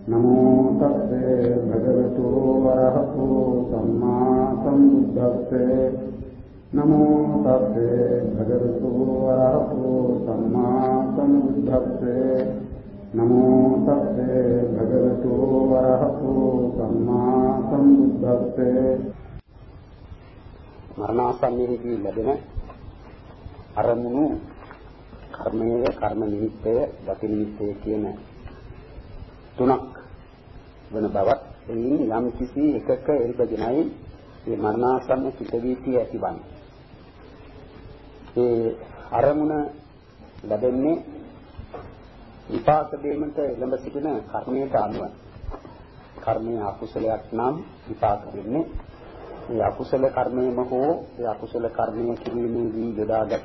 නමෝ තස්සේ භගවතු වරහතු සම්මා සම්බුද්දස්සේ නමෝ තස්සේ භගවතු වරහතු සම්මා සම්බුද්දස්සේ නමෝ තස්සේ භගවතු වරහතු සම්මා සම්බුද්දස්සේ මරණාසන්නයේදී ලැබෙන අරමුණු කර්මය කර්ම නිමිත්තය ගති නිමිත්තය කියන තුනක් වෙන බවත් එයින් යම් කිසි එකක එල්බගෙනයි මේ මරණාසන්න චිත්ත වීතිය ඇතිවන්නේ. ඒ අරමුණ ලැබෙන්නේ විපාක දෙීමට එළඹ සිටින කර්මයට අනුව. කර්මයේ අකුසලයක් නම් විපාක දෙන්නේ ඒ අකුසල කර්මයම හෝ ඒ අකුසල කර්මය කිරීමේදී යොදාගත්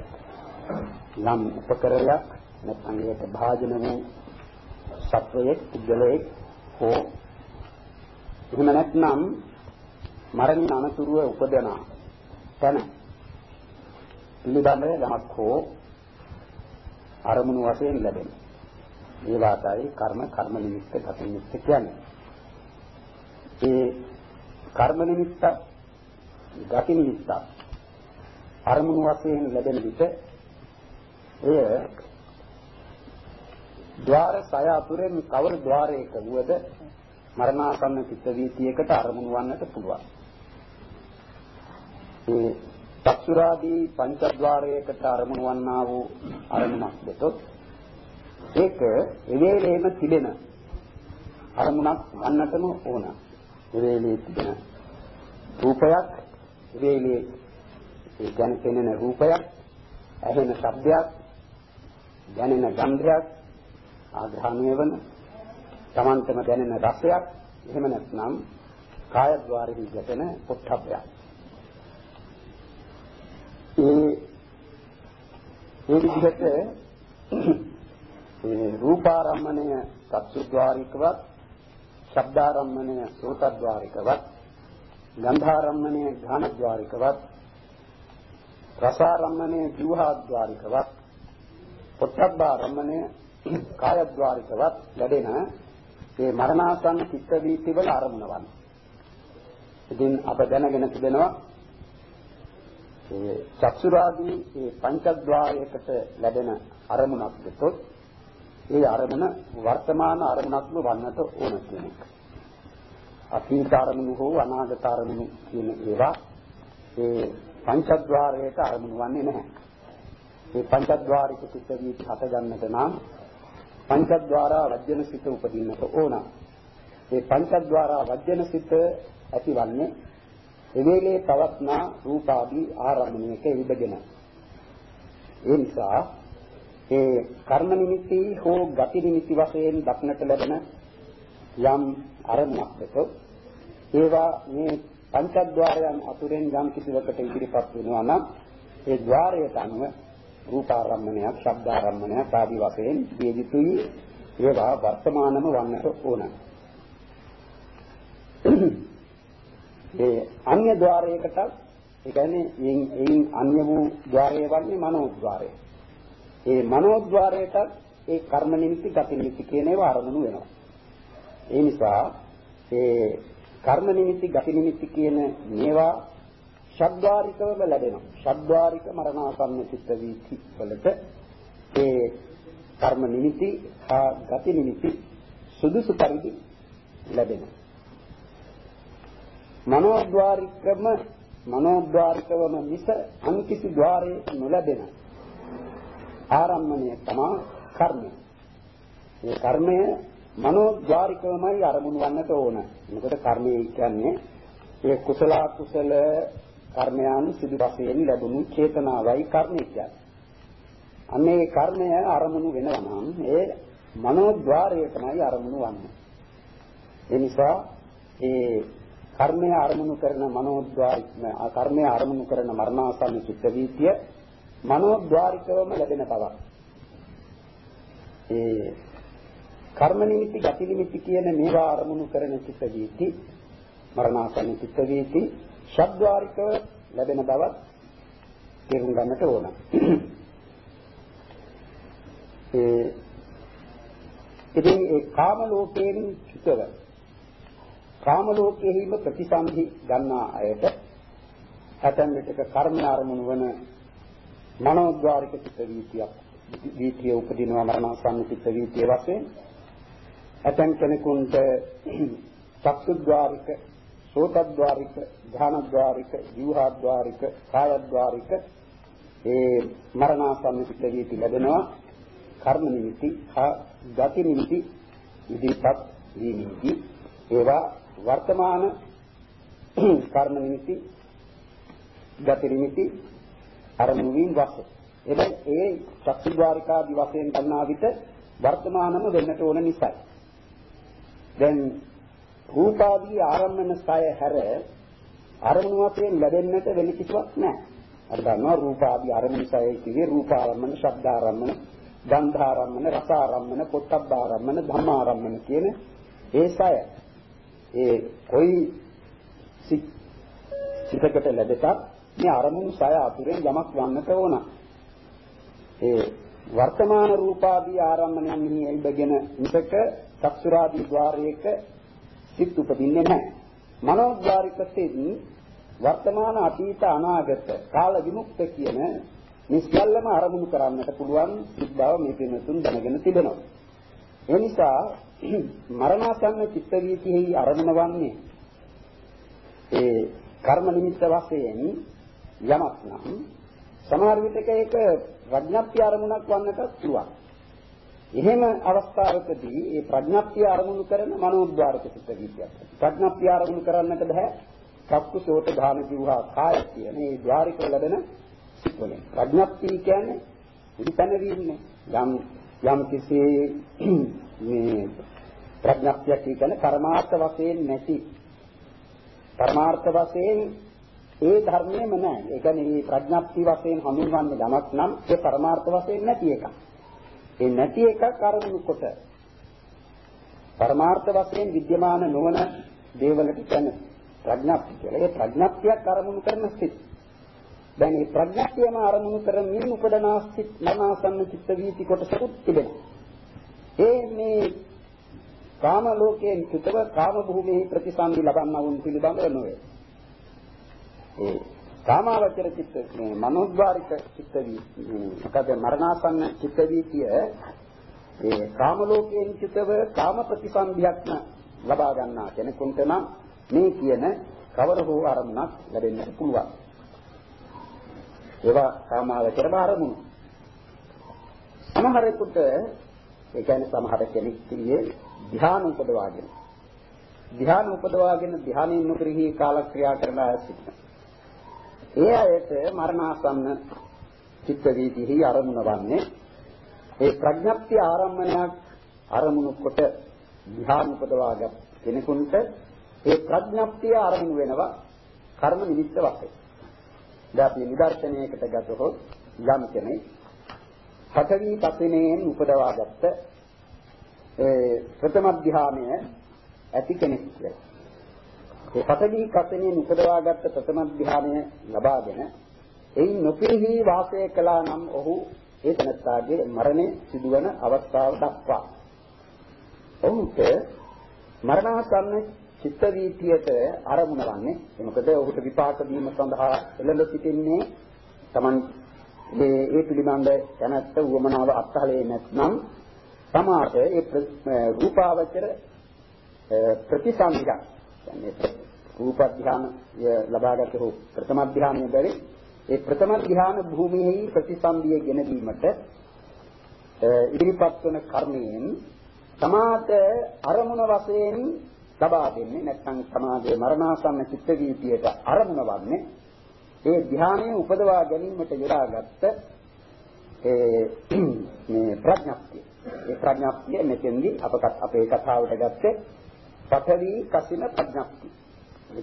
යම් උපකරණයක් නැත්නම් ඒකට භාජන වූ සත්වයේ පුද්ගලයේ හෝ එහෙම නැත්නම් මරණින් අනතුරුව උපදන තැන පිළිබඳව යමක් හෝ අරමුණු වශයෙන් ලැබෙන. ඒ වාතයි කර්ම කර්ම නිමිත්ත ගත නිමිත්ත කියන්නේ. ඒ කර්ම නිමිත්ත ගති නිමිත්ත අරමුණු වශයෙන් ලැබෙන විට එය ద్వාර සය අතුරෙන් කවර ద్వාරයක වුවද මරණාසන්න චිත්ත වීතියකට අරමුණු වන්නට පුළුවන්. ඒ චක්ෂුරාදී පංචද්වාරයකට අරමුණු වන්නා වූ අරමුණක් දෙතොත් ඒක එවේලේම තිබෙන අරමුණක් වන්නටම ඕන. එවේලේ තිබෙන රූපයක් එවේලේ ඒ කියන්නේ පෙනෙන රූපයක් ඇහෙන ශබ්දයක් දැනෙන ගන්ධයක් ආග්‍රහණය වන තමන්ටම දැනෙන රසයක් එහෙම නැත්නම් කාය ద్వාරෙහි ගැටෙන පොට්ටබ්බයක්. ඒ ඒ විදිහට ඒ රූපාරම්මණය චක්සුද්්වාරිකවත් ශබ්දාරම්මණය සෝතද්්වාරිකවත් ගන්ධාරම්මණය ඝානද්්වාරිකවත් රසාරම්මණය ජීවහද්්වාරිකවත් පොට්ටබ්බාරම්මණය කායද්්වාරිකවත් ලැබෙන මේ මරණාසන්න චිත්ත වීති වල ආරම්භ වන. ඉතින් අප දැනගෙන තිබෙනවා ඒ චක්සුරාදී මේ පංචද්වාරයකට ලැබෙන අරමුණක් දෙතොත් ඒ අරමුණ වර්තමාන අරමුණක්ම වන්නට ඕන කියන එක. අතීත අරමුණු හෝ අනාගත අරමුණු කියන ඒවා ඒ පංචද්වාරයට අරමුණු වන්නේ නැහැ. මේ පංචද්වාරික චිත්ත වීති හට ගන්නට නම් පංචද්වාරා වජ්ජන සිත උපදින්නට ඕන. මේ පංචද්වාරා වජ්ජන සිත ඇතිවන්නේ එවේලේ පවත්නා රූපාදී ආරම්භණයක ඉඳගෙන. ඒ නිසා ඒ කර්ම නිමිති හෝ ගති නිමිති වශයෙන් දක්නට ලැබෙන යම් අරමුණක් දෙක ඒවා මේ පංචද්වාරයන් අතුරෙන් යම් කිසිවකට ඉදිරිපත් වෙනවා නම් ඒ ద్వාරයට අනුව රූපාරම්මණයක්, ශබ්දාරම්මණයක් ආදී වශයෙන් මේ විතුයි ඒවා වර්තමානම වන්නට ඕන. ඒ අන්‍ය ద్వාරයකට ඒ කියන්නේ එයින් අන්‍ය වූ ద్వාරය වන්නේ මනෝද්්වාරය. ඒ මනෝද්්වාරයට ඒ කර්ම නිමිති, ගති නිමිති කියන ඒවා අරමුණු වෙනවා. ඒ නිසා ඒ කර්ම නිමිති, ගති නිමිති කියන මේවා ෂඩ්වාරිකවම ලැබෙනවා. ෂඩ්වාරික මරණාසන්න චිත්ත වීති වලට ඒ කර්ම නිමිති හා ගති නිමිති සුදුසු පරිදි ලැබෙනවා. මනෝද්වාරිකම මනෝද්වාරිකවම මිස අන්කිසි ద్వාරේ නොලැබෙන ආරම්මණය තමයි කර්මය. මේ කර්මය මනෝද්වාරිකවමයි අරමුණු වන්නට ඕන. මොකද කර්මය කියන්නේ ඒ කුසල කුසල කර්මයන් සිදු වශයෙන් ලැබුණු චේතනාවයි කර්මය කියන්නේ. අන්නේ කර්මය අරමුණු වෙනවා නම් ඒ මනෝද්වාරය තමයි අරමුණු වන්නේ. ඒ නිසා ඒ කර්මය අරමුණු කරන මනෝද්වාරික කර්මය අරමුණු කරන මරණාසන්න චිත්ත වීතිය මනෝද්වාරිකවම ලැබෙන බවක්. ඒ කර්ම නිමිති ගති නිමිති කියන මේවා අරමුණු කරන චිත්ත වීති මරණාසන්න චිත්ත වීති ශබ්ද්වාරිකව ලැබෙන බවත් තේරුම් ගන්නට ඕන. ඒ ඉතින් ඒ කාම ලෝකයෙන් චුතව කාම ලෝකයෙහිම ප්‍රතිසන්දි ගන්නා අයට ඇතැම් විටක කර්ම ආරමුණු වන මනෝද්වාරික චිත්ත වීතියක් වීතිය උපදිනවා මරණාසන්න චිත්ත වීතිය වශයෙන් ඇතැම් කෙනෙකුට චක්සුද්වාරික සෝතද්වාරික ධානද්වාරික ජීවහද්වාරික කායද්වාරික ඒ මරණාසන්න චිත්ත වීති ලැබෙනවා. කර්ම නිමිති ගති නිමිති ඉදිරිපත් වී නිමිති. ඒවා වර්තමාන කර්ම නිමිති ගති නිමිති අරමුණු වීම වශයෙන්. එබැයි ඒ චක්ෂුද්වාරිකාදී වශයෙන් ගන්නා විට වර්තමානම වෙන්නට ඕන නිසායි. දැන් රූපාදී ආරම්මන සය හැර අරමුණු වශයෙන් ලැබෙන්නට වෙන කිසිවක් නැහැ. අර ගන්නවා රූපාදී අරමුණු සය කියේ රූපාරම්මන, ශබ්දාරම්මන, ගන්ධාරම්මන, රසාරම්මන, පොට්ටබ්බාරම්මන, ධම්මාරම්මන කියන ඒ සය. ඒ කොයි සිතකට ලැබෙතත් මේ අරමුණු සය අතුරෙන් යමක් වන්නට ඕන. ඒ වර්තමාන රූපාදී ආරම්මණයන්හි එල්බගෙන මිසක චක්සුරාදී ద్వාරයක සිත් උපදින්නේ නැහැ. මනෝද්වාරික සිත් වර්තමාන අතීත අනාගත කාල විමුක්ත කියන මේ සියල්ලම අරමුණු කරන්නට පුළුවන් සිත් බව මේ පිනතුන් දැනගෙන තිබෙනවා. ඒ නිසා මරණාසන්න චිත්ත වීතිෙහි අරමුණ වන්නේ ඒ කර්ම නිමිත්ත වශයෙන් යමක් නම් සමහර විටක ඒක ප්‍රඥාප්ති අරමුණක් වන්නට පුළුවන්. එහෙම අවස්ථාවකදී මේ ප්‍රඥාප්තිය අරමුණු කරන මනෝද්වාරක සිත විද්‍යාවක්. ප්‍රඥාප්තිය අරමුණු කරන්නට බෑ. චක්කු සෝත ධාන ජීවහා කාය කියන මේ ద్వාරික ලැබෙන සිත්වලින්. ප්‍රඥාප්තිය කියන්නේ ඉතනවින්නේ යම් යම් කිසි මේ ප්‍රඥාප්තිය කියන්නේ කර්මාර්ථ වශයෙන් නැති පරමාර්ථ වශයෙන් ඒ ධර්මයේම නැහැ. ඒ කියන්නේ මේ ප්‍රඥාප්ති වශයෙන් හඳුන්වන්නේ යමක් නම් ඒ පරමාර්ථ වශයෙන් නැති එකක්. ඒ නැති එකක් අරමුණු කොට පරමාර්ථ වශයෙන් विद्यमान නොවන දේවලට කියන්නේ ප්‍රඥාප්ති කියලා. ඒ ප්‍රඥාප්තියක් අරමුණු කරන සිත්. දැන් මේ ප්‍රඥාප්තියම අරමුණු කරමින් උපදනා සිත් මනසන්න චිත්ත වීති කොටසකුත් තිබෙනවා. ඒ මේ කාම ලෝකයෙන් චුතව කාම භූමියේ ප්‍රතිසන්දි ලබන්නා වුන් පිළිබඳව නොවේ. ඒ කාමාවචර චිත්ත මේ මනෝද්වාරික චිත්ත වී මොකද මරණාසන්න චිත්ත වීතිය ඒ කාම ලෝකයෙන් චිතව කාම ප්‍රතිසන්දියක්ම ලබා ගන්නා කෙනෙකුට නම් මේ කියන කවර හෝ අරමුණක් ලැබෙන්නට පුළුවන්. ඒවා කාමාවචර අරමුණු. සමහරෙකුට ඒ කියන්නේ සමහර කෙනෙක් කියේ ධ්‍යාන උපදවාගෙන ධ්‍යාන උපදවාගෙන ධ්‍යානෙන් නොකරෙහි කාලක්‍රියා කරන අය සිටිනවා. ඒ අයට මරණාසන්න චිත්ත වීතිෙහි අරමුණ වන්නේ ඒ ප්‍රඥප්ති ආරම්මණයක් අරමුණු කොට ධ්‍යාන උපදවාගත් කෙනෙකුට ඒ ප්‍රඥප්තිය අරමුණු වෙනවා කර්ම නිමිත්ත වශයෙන්. දැන් අපි නිදර්ශනයකට ගතහොත් යම් කෙනෙක් පඨවි පතිනේන් උපදවාගත්ත ඒ ප්‍රථම ධ්‍යානය ඇති කෙනෙක් කියලා. ඒ පතදී කසනේ උපදවාගත්ත ප්‍රථම ධ්‍යානය ලබාගෙන එයින් නොපිරිහි වාසය කළා නම් ඔහු ඒ තනත්තාගේ මරණය සිදුවන අවස්ථාව දක්වා. ඔහුට මරණාසන්න චිත්ත වීතියට ආරමුණ වන්නේ මොකද ඔහුට විපාක දීම සඳහා එළඹ සිටින්නේ Taman මේ ඒ පිළිබඳ දැනත්ත උවමනාව අත්හලේ නැත්නම් සමාත ඒ රූපාවචර ප්‍රතිසංගික කියන්නේ රූප ධ්‍යාන ලබාගත හෝ ප්‍රථම ධ්‍යානයේ බැරි ඒ ප්‍රථම ධ්‍යාන භූමියෙහි ප්‍රතිසන්දිය ගෙන දීමට ඉදිරිපත් වන කර්මයෙන් සමාත අරමුණ වශයෙන් ලබා දෙන්නේ නැත්නම් සමාධියේ මරණාසන්න චිත්ත වීතියට අරමුණ වන්නේ ඒ ධ්‍යානයේ උපදවා ගැනීමට යොදාගත්ත ඒ මේ ප්‍රඥප්තිය. ඒ ප්‍රඥප්තිය මෙතෙන්දී අප අපේ කතාවට ගත්තේ පඨවි කසින ප්‍රඥප්තිය.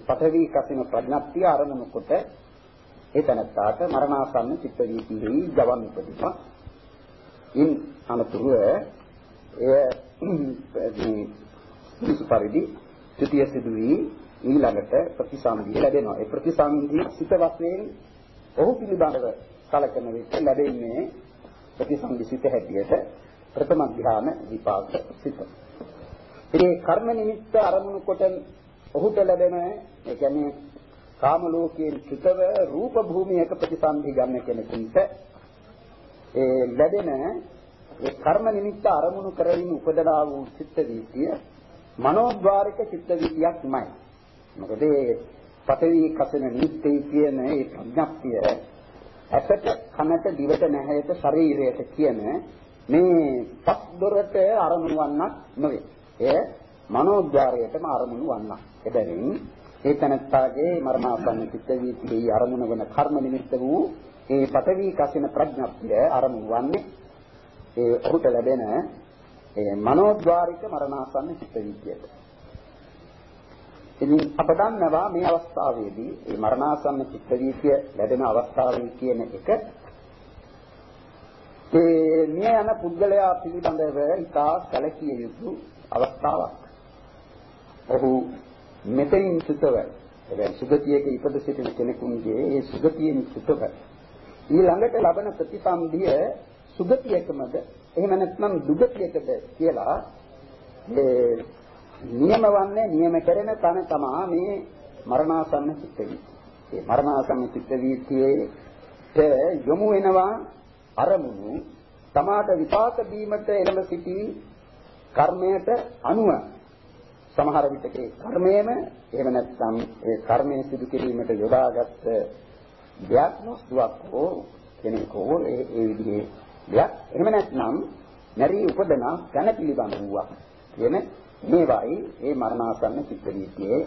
පඨවි කසින ප්‍රඥප්තිය ආරමුණු කොට ඒ තනත්තාට මරණාසන්න චිත්ත වීතිෙහි ජවන් උපදිනවා. ඉන් අනතුරුව එය මේ පරිදි ත්‍ෘතිය සිදුවී ඊළඟට ප්‍රතිසන්දිය ලැබෙනවා. ඒ ප්‍රතිසන්දිය සිත වශයෙන් ඔහු පිළිබඳව කලකන විට ලැබෙන්නේ ප්‍රතිසන්දි සිත හැටියට ප්‍රථම ධ්‍යාන විපාක සිත. ඉතින් කර්ම නිමිත්ත අරමුණු කොට ඔහුට ලැබෙන ඒ කියන්නේ කාම ලෝකයෙන් චුතව රූප භූමියක ප්‍රතිසන්දි ගන්න කෙනෙකුට ඒ ලැබෙන ඒ කර්ම නිමිත්ත අරමුණු කරමින් උපදනා වූ චිත්ත වීතිය මනෝද්වාරික චිත්ත වීතියක්මයි. මොකද ඒ පඨවි කසන නිමිත්තේ කියන ඒ ප්‍රඥප්තිය ඇසට කනට දිවට නැහැයට ශරීරයට කියන මේ පස් දොරට අරමුණු වන්නක් නෙවෙයි. එය මනෝද්වාරයටම අරමුණු වන්නක්. එබැවින් ඒ තනත්තාගේ මරණාසන්න චිත්ත වීතියේ අරමුණ වන කර්ම නිමිත්ත වූ ඒ පඨවි කසින ප්‍රඥප්තිය අරමුණු වන්නේ ඒ ඔහුට ලැබෙන ඒ මනෝද්වාරික මරණාසන්න චිත්ත වීතියට. ඉතින් අප දන්නවා මේ අවස්ථාවේදී මේ මරණාසන්න චිත්ත වීතිය ලැබෙන අවස්ථාවේ කියන එක ඒ මිය යන පුද්ගලයා පිළිබඳව ඉතා සැලකිය යුතු අවස්ථාවක්. ඔහු මෙතනින් සුතව එබැවින් සුගතියක ඉපද සිටින කෙනෙකුගේ ඒ සුගතියෙන් සුතව ඊළඟට ලබන ප්‍රතිසන්දිය සුගතියකමද එහෙම නැත්නම් දුගතියකද කියලා ඒ නියම වන්නේ නියම කරන තන තමා මේ මරණාසන්න චිත්ත වීතිය. ඒ මරණාසන්න චිත්ත වීතියේ යොමු වෙනවා අරමුණු තමාට විපාක දීමට එළඹ සිටි කර්මයට අනුව සමහර විටක ඒ කර්මයේම එහෙම නැත්නම් ඒ කර්මයේ සිදු කිරීමට යොදාගත් දෙයක් නොස්තුවක් හෝ කෙනෙක් හෝ ඒ ඒ විදිහේ දෙයක්. එහෙම නැත්නම් නැරී උපදන තන පිළිබඳ වූවා කියන මේවායි ඒ මරණාසන්න චිත්ත වීතියේ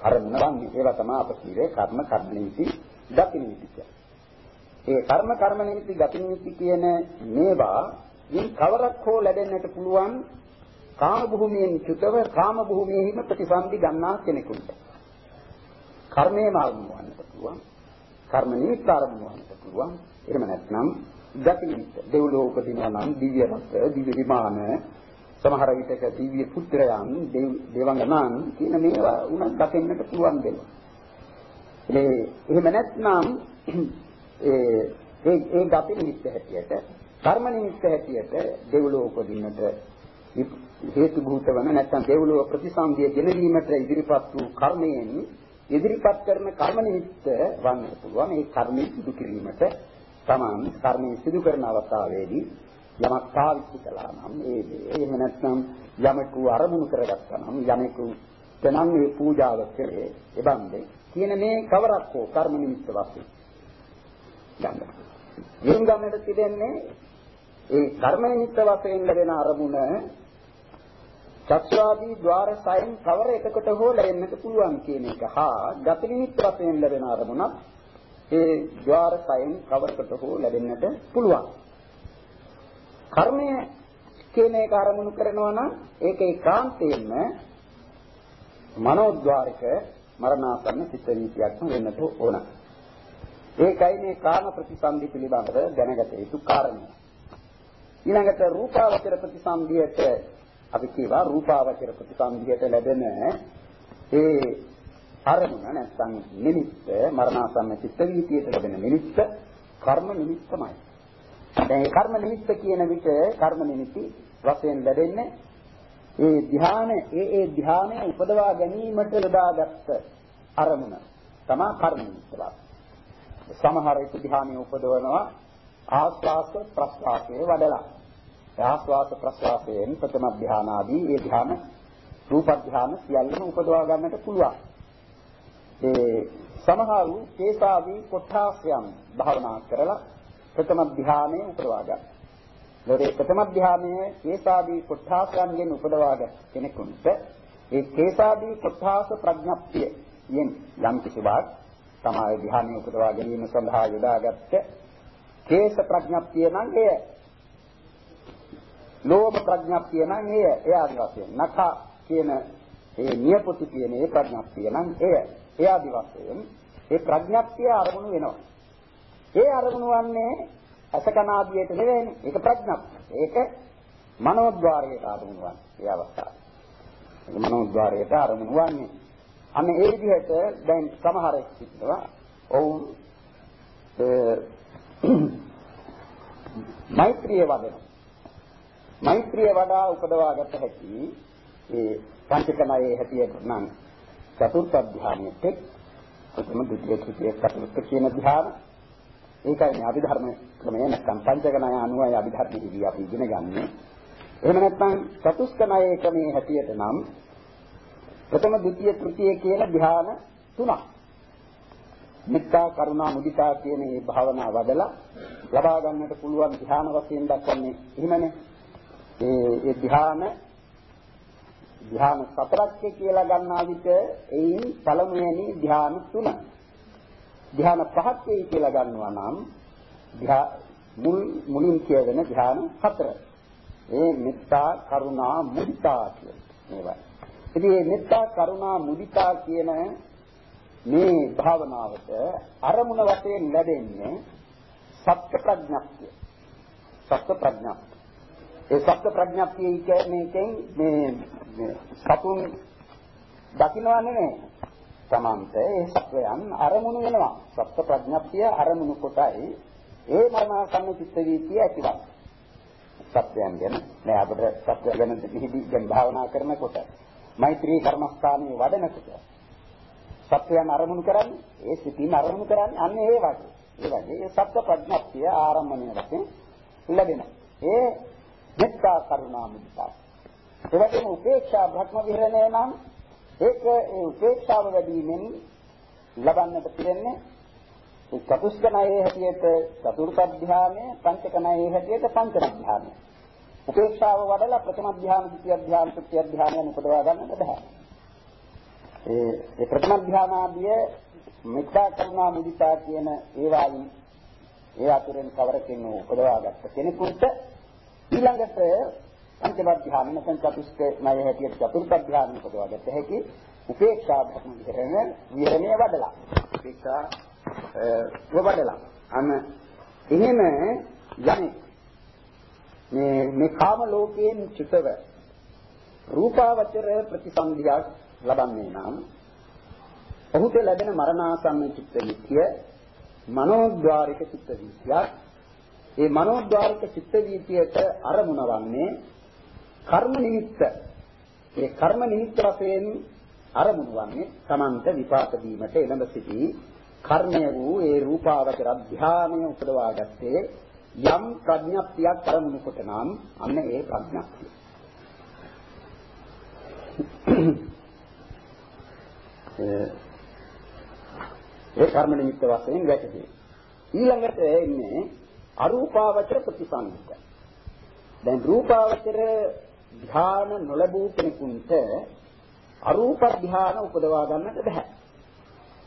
අරමුණ වන්නේ. ඒවා තමයි අප කීවේ කර්ම කර්ම නිමිති ගති නිමිති ඒ කර්ම කර්ම නිමිති ගති නිමිති කියන මේවා මේ කවරක් හෝ ලැබෙන්නට පුළුවන් කාම භූමියෙන් චුතව කාම භූමියෙහිම ප්‍රතිසන්දි ගන්නා කෙනෙකුට. කර්මයේ මාර්ගම වන්නට පුළුවන්. කර්ම නිමිත්ත ආරම්භ වන්නට පුළුවන්. එහෙම නැත්නම් ගති නිමිත්ත දෙව්ලෝ උපදිනවා නම් දිව්‍ය රස දිව්‍ය විමාන සමහර විටක දිව්‍ය පුත්‍රයන් දේවංගනන් කියන මේවා උනත් දකින්නට පුළුවන් දෙනවා ඒ එහෙම නැත්නම් ඒ ඒ ගති නිමිත්ත හැටියට කර්ම නිමිත්ත හැටියට දෙව්ලෝ උපදින්නට හේතු භූත වන නැත්නම් දෙව්ලොව ප්‍රතිසන්දිය ගෙනවීමට ඉදිරිපත් වූ කර්මයෙන් ඉදිරිපත් කරන කර්ම නිමිත්ත වන්නට පුළුවන් ඒ කර්මය සිදු කිරීමට සමාන කර්මය සිදු කරන අවස්ථාවේදී යමක් පාවිච්චි කළා නම් ඒ එහෙම නැත්නම් යමකු අරමුණු කරගත්තා නම් යමකු තනන් මේ පූජාව කරේ එබන්දේ කියන මේ කවරක් හෝ කර්ම නිමිත්ත වශයෙන් ගන්න. යෙන් ගන්නට තිබෙන්නේ ඒ කර්ම නිමිත්ත වශයෙන් ලැබෙන අරමුණ චක්ෂාදී ద్వාර සයෙන් කවර එකකට හෝ ලැබෙන්නට පුළුවන් කියන එක. හා ගති නිමිත්ත වශයෙන් ලැබෙන අරමුණක් ඒ ద్వාර සයෙන් කවරකට හෝ ලැබෙන්නට පුළුවන්. කර්මය කියන එක අරමුණු කරනවා නම් ඒක ඒකාන්තයෙන්ම මනෝද්වාරක මරණාසන්න චිත්ත වීතියක්ම වෙන්නට ඕන. ඒකයි මේ කාම ප්‍රතිසන්දි පිළිබඳව දැනගත යුතු කාරණය. ඊළඟට රූපාවචර ප්‍රතිසන්දියට අපි කියවා රූපාවචර ප්‍රතිසන්දියට ලැබෙන ඒ අරමුණ නැත්නම් නිමිත්ත මරණාසන්න චිත්ත වීතියට ලැබෙන නිමිත්ත කර්ම නිමිත්තමයි. දැන් මේ කර්ම නිමිත්ත කියන විට කර්ම නිමිති වශයෙන් ලැබෙන්නේ ඒ ධ්‍යාන ඒ ඒ ධ්‍යානය උපදවා ගැනීමට යොදාගත්ත අරමුණ තමා කර්ම නිමිත්ත සමහර විට ධ්‍යානිය උපදවනවා ආස්වාස ප්‍රස්වාසයේ වඩලා ආස්වාස ප්‍රස්වාසයෙන් ප්‍රථම ධානාදී ඒ ධාන රූප ධාන සියල්ලම උපදවා ගන්නට පුළුවන්. ඒ සමහරු කේසාදී කොට්ඨාසයන් භාවනා කරලා ප්‍රථම ධානයේ උපදවා ගන්න. ලෝකේ ප්‍රථම ධානයේ කේසාදී කොට්ඨාසයන්ගෙන් උපදවා ගන්න කෙනෙකුට ඒ කේසාදී කොට්ඨාස ප්‍රඥප්තිය යෙන් යම් කිසිවක් තමයි ධානයේ උපදවා ගැනීම සඳහා යොදාගත්ත කේස ප්‍රඥප්තිය නම් එය ලෝභ ප්‍රඥාප්තිය නම් එය. එය ආදි වශයෙන් නඛ කියන ඒ නියපොතු කියන ඒ ප්‍රඥාප්තිය නම් එය. එය ආදි වශයෙන් ඒ ප්‍රඥාප්තිය අරමුණු වෙනවා. ඒ අරමුණු වන්නේ අසකනාදියට නෙවෙයිනේ. ඒක ප්‍රඥාප්තිය. ඒක මනෝද්වාරයට අරමුණු වන්නේ ඒ අවස්ථාව. ඒක මනෝද්වාරයට අරමුණු වන්නේ. අන්න ඒ විදිහට දැන් සමහරෙක් සිටිනවා. ඔවුන් මෛත්‍රිය වදනවා. මෛත්‍රිය වඩා උපදවාගත හැකි ඒ පංචකමයේ හැටියට නම් චතුර්ථ ධානයේ ප්‍රථම ද්විතීය තෘතීය චතුර්ථ කියන ධ්‍යාන ඒකයි මේ අභිධර්ම ක්‍රමය නැත්නම් පංචකණය අනුවයි අභිධර්මයේදී අපි ඉගෙන ගන්නෙ. එහෙම නැත්නම් චතුස්කණයේ ක්‍රමයේ හැටියට නම් ප්‍රථම ද්විතීය තෘතීය කියන ධ්‍යාන තුනක්. මෙත්තා කරුණා මුදිතා කියන මේ භාවනා වදලා ලබා ගන්නට පුළුවන් ධ්‍යාන වශයෙන් දක්වන්නේ එහෙමනේ. ඒ ඒ ධ්‍යාන ධ්‍යාන සතරක් කියලා ගන්නා විට එයින් පළමුවෙනි ධ්‍යාන තුන. ධ්‍යාන පහක් වෙයි කියලා ගන්නවා නම් මුල් මුලින් කියවෙන ධ්‍යාන හතර. ඒ මෙත්තා කරුණා මුදිතා කියන මේවා. ඉතින් මේ මෙත්තා කරුණා මුදිතා කියන මේ භාවනාවට අරමුණ වශයෙන් ලැබෙන්නේ සත්‍ය ප්‍රඥප්තිය. සත්‍ය ප්‍රඥප්තිය. ඒ සත්‍ය ප්‍රඥප්තිය කියන්නේ මේ සතුන් දකින්නවා නෙමෙයි. තමන්ට ඒ සත්වයන් අරමුණු වෙනවා. සත්‍ය ප්‍රඥප්තිය අරමුණු කොටයි ඒ මරණාසන්න චිත්ත වීතිය ඇතිවන්නේ. සත්‍යයන් ගැන නෑ අපිට සත්‍ය ගැන පිළිදි දැන් භාවනා කරනකොට මෛත්‍රී කර්මස්ථානයේ වඩනකොට සත්‍යයන් අරමුණු කරන්නේ ඒ සිතින් අරමුණු කරන්නේ අන්න ඒ වගේ. ඒ වගේ ඒ සත්‍ය ප්‍රඥප්තිය ආරම්භණය වශයෙන් ලැබෙනවා. ඒ මෙත්තා කරුණා මුදිතා. ඒ වගේම උපේක්ෂා භක්ම විහරණය නම් ඒක ඒ උපේක්ෂාව වැඩිවීමෙන් ලබන්නට පිරෙන්නේ චතුස්කණයේ හැටියට චතුර්ථ ධානය, පංචකණයේ හැටියට පංචම ධානය. උපේක්ෂාව වඩලා ප්‍රථම ධානය, ද්විතිය ධානය, තෘතිය ධානය උපදවා ගන්නට බෑ. ඒ ඒ ප්‍රථම ධානාදිය මෙත්තා කරුණා මුදිතා කියන ඒවායින් ඒ අතුරෙන් කවරකින් උපදවාගත්ත කෙනෙකුට ඊළඟට පංචම ධ්‍යාන නැත්නම් චතුස්ක ණය හැටියට චතුර්ථ ධ්‍යාන උපදවාගත්ත හැකි උපේක්ෂා භක්ම විහරණ විහරණය වඩලා. උපේක්ෂා වඩලා. අන්න එහෙම යන්නේ. මේ මේ කාම ලෝකයෙන් චුතව රූපාවචර ප්‍රතිසන්දියක් ලබන්නේ නම් ඔහුට ලැබෙන මරණාසන්න චිත්ත විත්‍ය මනෝද්වාරික චිත්ත විත්‍යක් ඒ මනෝද්වාරික චිත්ත වීතියට අරමුණ වන්නේ කර්ම නිමිත්ත. ඒ කර්ම නිමිත්ත වශයෙන් අරමුණු වන්නේ තමන්ට විපාක දීමට එළඹ සිටි කර්මය වූ ඒ රූපාවචර ධානය උපදවා ගත්තේ යම් ප්‍රඥප්තියක් අරමුණු කොට නම් අන්න ඒ ප්‍රඥප්තිය. ඒ කර්ම නිමිත්ත වශයෙන් වැටේ. ඊළඟට එන්නේ අරූපාවචර ප්‍රතිසංයුක්ත. දැන් රූපාවචර ධ්‍යාන නොලැබූ කෙනෙකුට අරූප ධ්‍යාන උපදවා ගන්නට බෑ.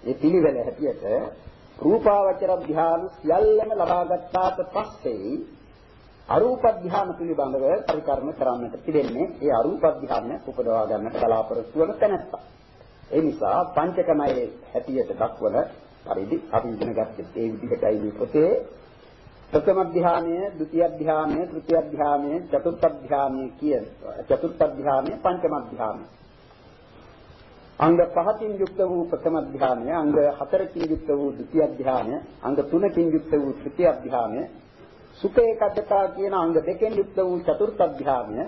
ඒ පිළිවෙල හැටියට රූපාවචර ධ්‍යාන සියල්ලම ලබා ගත්තාට පස්සේ අරූප ධ්‍යාන පිළිබඳව පරිකරණ කරන්නට පිළිෙන්නේ ඒ අරූප ධ්‍යාන උපදවා ගන්නට බලාපොරොත්තු වන තැනත්තා. ඒ නිසා පංචකමයේ හැටියට දක්වන පරිදි අපි ඉගෙන ගත්තේ ඒ විදිහටයි මේ පොතේ ප්‍රථම ධානය, ဒုတိ ය ධානය, තෘතිය ධානය, චතුර්ථ ධානය කියන චතුර්ථ ධානය, පංචම ධානය. අංග පහකින් යුක්ත වූ ප්‍රථම ධානය, අංග හතරකින් යුක්ත වූ ဒုတိ ය ධානය, අංග තුනකින් යුක්ත වූ තෘතිය ධානය, සුඛ ඒකග්ගතා කියන අංග දෙකෙන් යුක්ත වූ චතුර්ථ ධානය,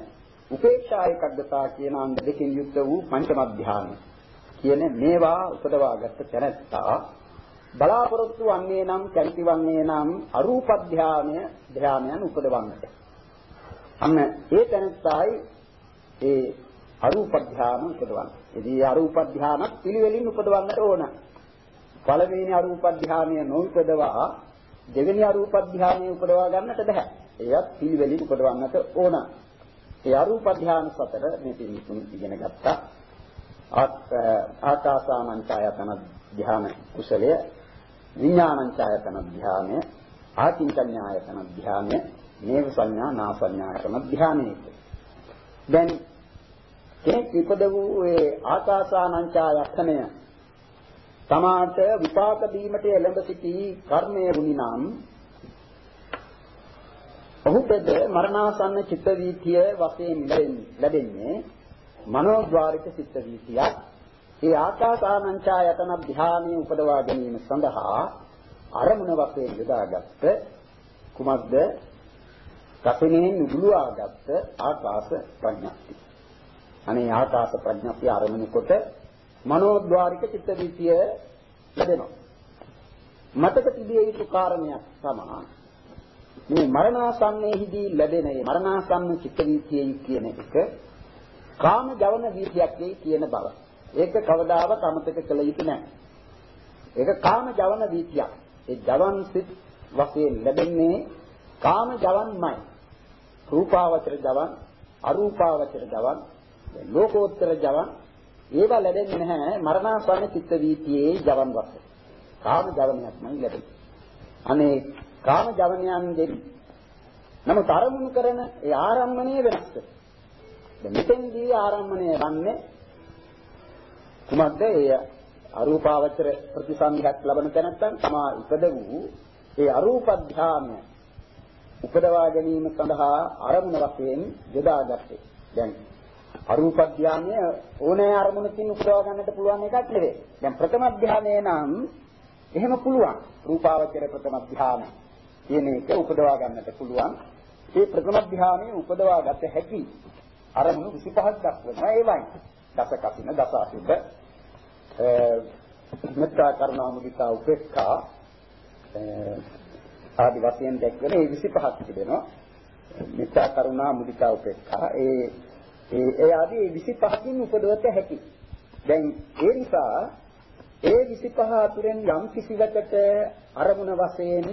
උපේක්ෂා ඒකග්ගතා කියන අංග දෙකෙන් යුක්ත වූ පංචම ධානය. කියන මේවා උපදවාගත් තැනැත්තා බලාපොරොත්තු වන්නේ නම් කැමති වන්නේ නම් අරූප ධානය ධානයන් උපදවන්නට. අන්න ඒ තැනත්තයි ඒ අරූප ධාන උපදවන්න. ඉතින් අරූප ධාන පිළිවෙලින් උපදවන්නට ඕන. පළවෙනි අරූප ධානය නොඋපදවා දෙවෙනි අරූප ධානය උපදවා ගන්නට බෑ. එයත් පිළිවෙලින් උපදවන්නට ඕන. ඒ අරූප ධාන සතර මේ පිළිතුරු ඉගෙන ගත්තා. ආකාසානංචායතන ධ්‍යාන කුසලය විඥානංචායතන ධ්‍යානය ආකින්චඤ්ඤායතන ධ්‍යානය නේව සංඥා නා සංඥායතන ධ්‍යානය දැන් කෙනෙක් ඉපද වූ ඒ ආකාසානංචායතනය තමාට විපාක දීමට එළඹ සිටි කර්මය වුණි නම් ඔහුටද මරණාසන්න චිත්ත වීතිය වශයෙන් ලැබෙන්නේ මනෝද්වාරික චිත්ත වීතියක් ඒ ආකාසානංචායතන ධානයේ උපදවා ගැනීම සඳහා අරමුණ වශයෙන් යොදාගත්ත කුමක්ද කසිනේ නුදුලාගත්ත ආකාශ ප්‍රඥප්තිය. අනේ ආකාශ ප්‍රඥප්තිය ආරමුණු කොට මනෝද්වාරික චිත්ත වීතිය ලැබෙනවා. මතක තිබිය යුතු කාරණයක් තමයි මේ මරණාසන්නයේදී ලැබෙන මේ මරණාසන්න චිත්ත වීතියයි කියන එක කාම ජවන වීතියක් වෙයි කියන බව. ඒක කවදාවත් අමතක කළ යුතු නැහැ. ඒක කාම ජවන වීතියක්. ඒ ජවන් සිත් වශයෙන් ලැබෙන්නේ කාම ජවන්මයි. රූපාවචර ජවන්, අරූපාවචර ජවන්, ලෝකෝත්තර ජවන් ඒවා ලැබෙන්නේ නැහැ මරණාසන්න චිත්ත වීතියේ ජවන් වශයෙන්. කාම ජවනයක්මයි ලැබෙන්නේ. අනේ කාම ජවනයන්ගෙන් නමුත් අරමුණු කරන ඒ ආරම්මණය වෙනස්. දැන් මෙතෙන්දී ආරම්මණය වන්නේ කුමක්ද? ඒ අරූපාවචර ප්‍රතිසන්දියක් ලබන තැනත්තන් තමා ඉපද වූ ඒ අරූප ධානය උපදවා ගැනීම සඳහා අරමුණ වශයෙන් යොදාගත්තේ. දැන් අරූප ධානය ඕනෑ අරමුණකින් උපදවා ගන්නට පුළුවන් එකක් නෙවෙයි. දැන් ප්‍රථම ධානය නම් එහෙම පුළුවන්. රූපාවචර ප්‍රථම ධානය කියන එක උපදවා ගන්නට පුළුවන්. ඒ ප්‍රථම ධානයේ උපදවා ගත හැකි අරමුණු 25ක් දක්වනවා ඒවයි. දස කසින දස අසුබ මෙත්තා කරුණා මුදිතා උපේක්ඛා ආදි වශයෙන් දැක්වෙන ඒ 25ක් තිබෙනවා. මෙත්තා කරුණා මුදිතා උපේක්ඛා ඒ ඒ ඒ ආදී 25කින් උපදවත හැකි. දැන් ඒ නිසා ඒ 25 අතුරෙන් යම් කිසිවකට අරමුණ වශයෙන්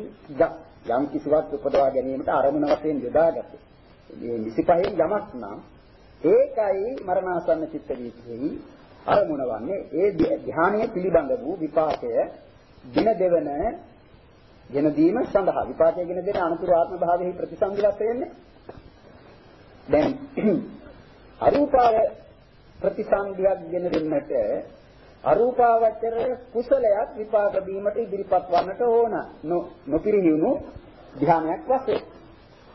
යම් කිසිවක් උපදවා ගැනීමට අරමුණ වශයෙන් යොදාගත්තේ. මේ 25න් යමක් නම් ඒකයි මරණාසන්න චිත්ත වීතිෙහි අරමුණ වන්නේ ඒ ධානයේ පිළිබඳ වූ විපාකය දින දෙවන ගෙන දීම සඳහා. විපාකය ගෙන දෙන අනුතුරු ආත්ම භාවයේ ප්‍රතිසංගිලත් වෙන්නේ. දැන් අරූපාව ප්‍රතිසංගියක් ගෙන දෙන්නට අරූපාවචර කුසලයක් විපාක දීමට ඉදිරිපත් වන්නට ඕන. නොපිරිහිණු ධානයක් වශයෙන්.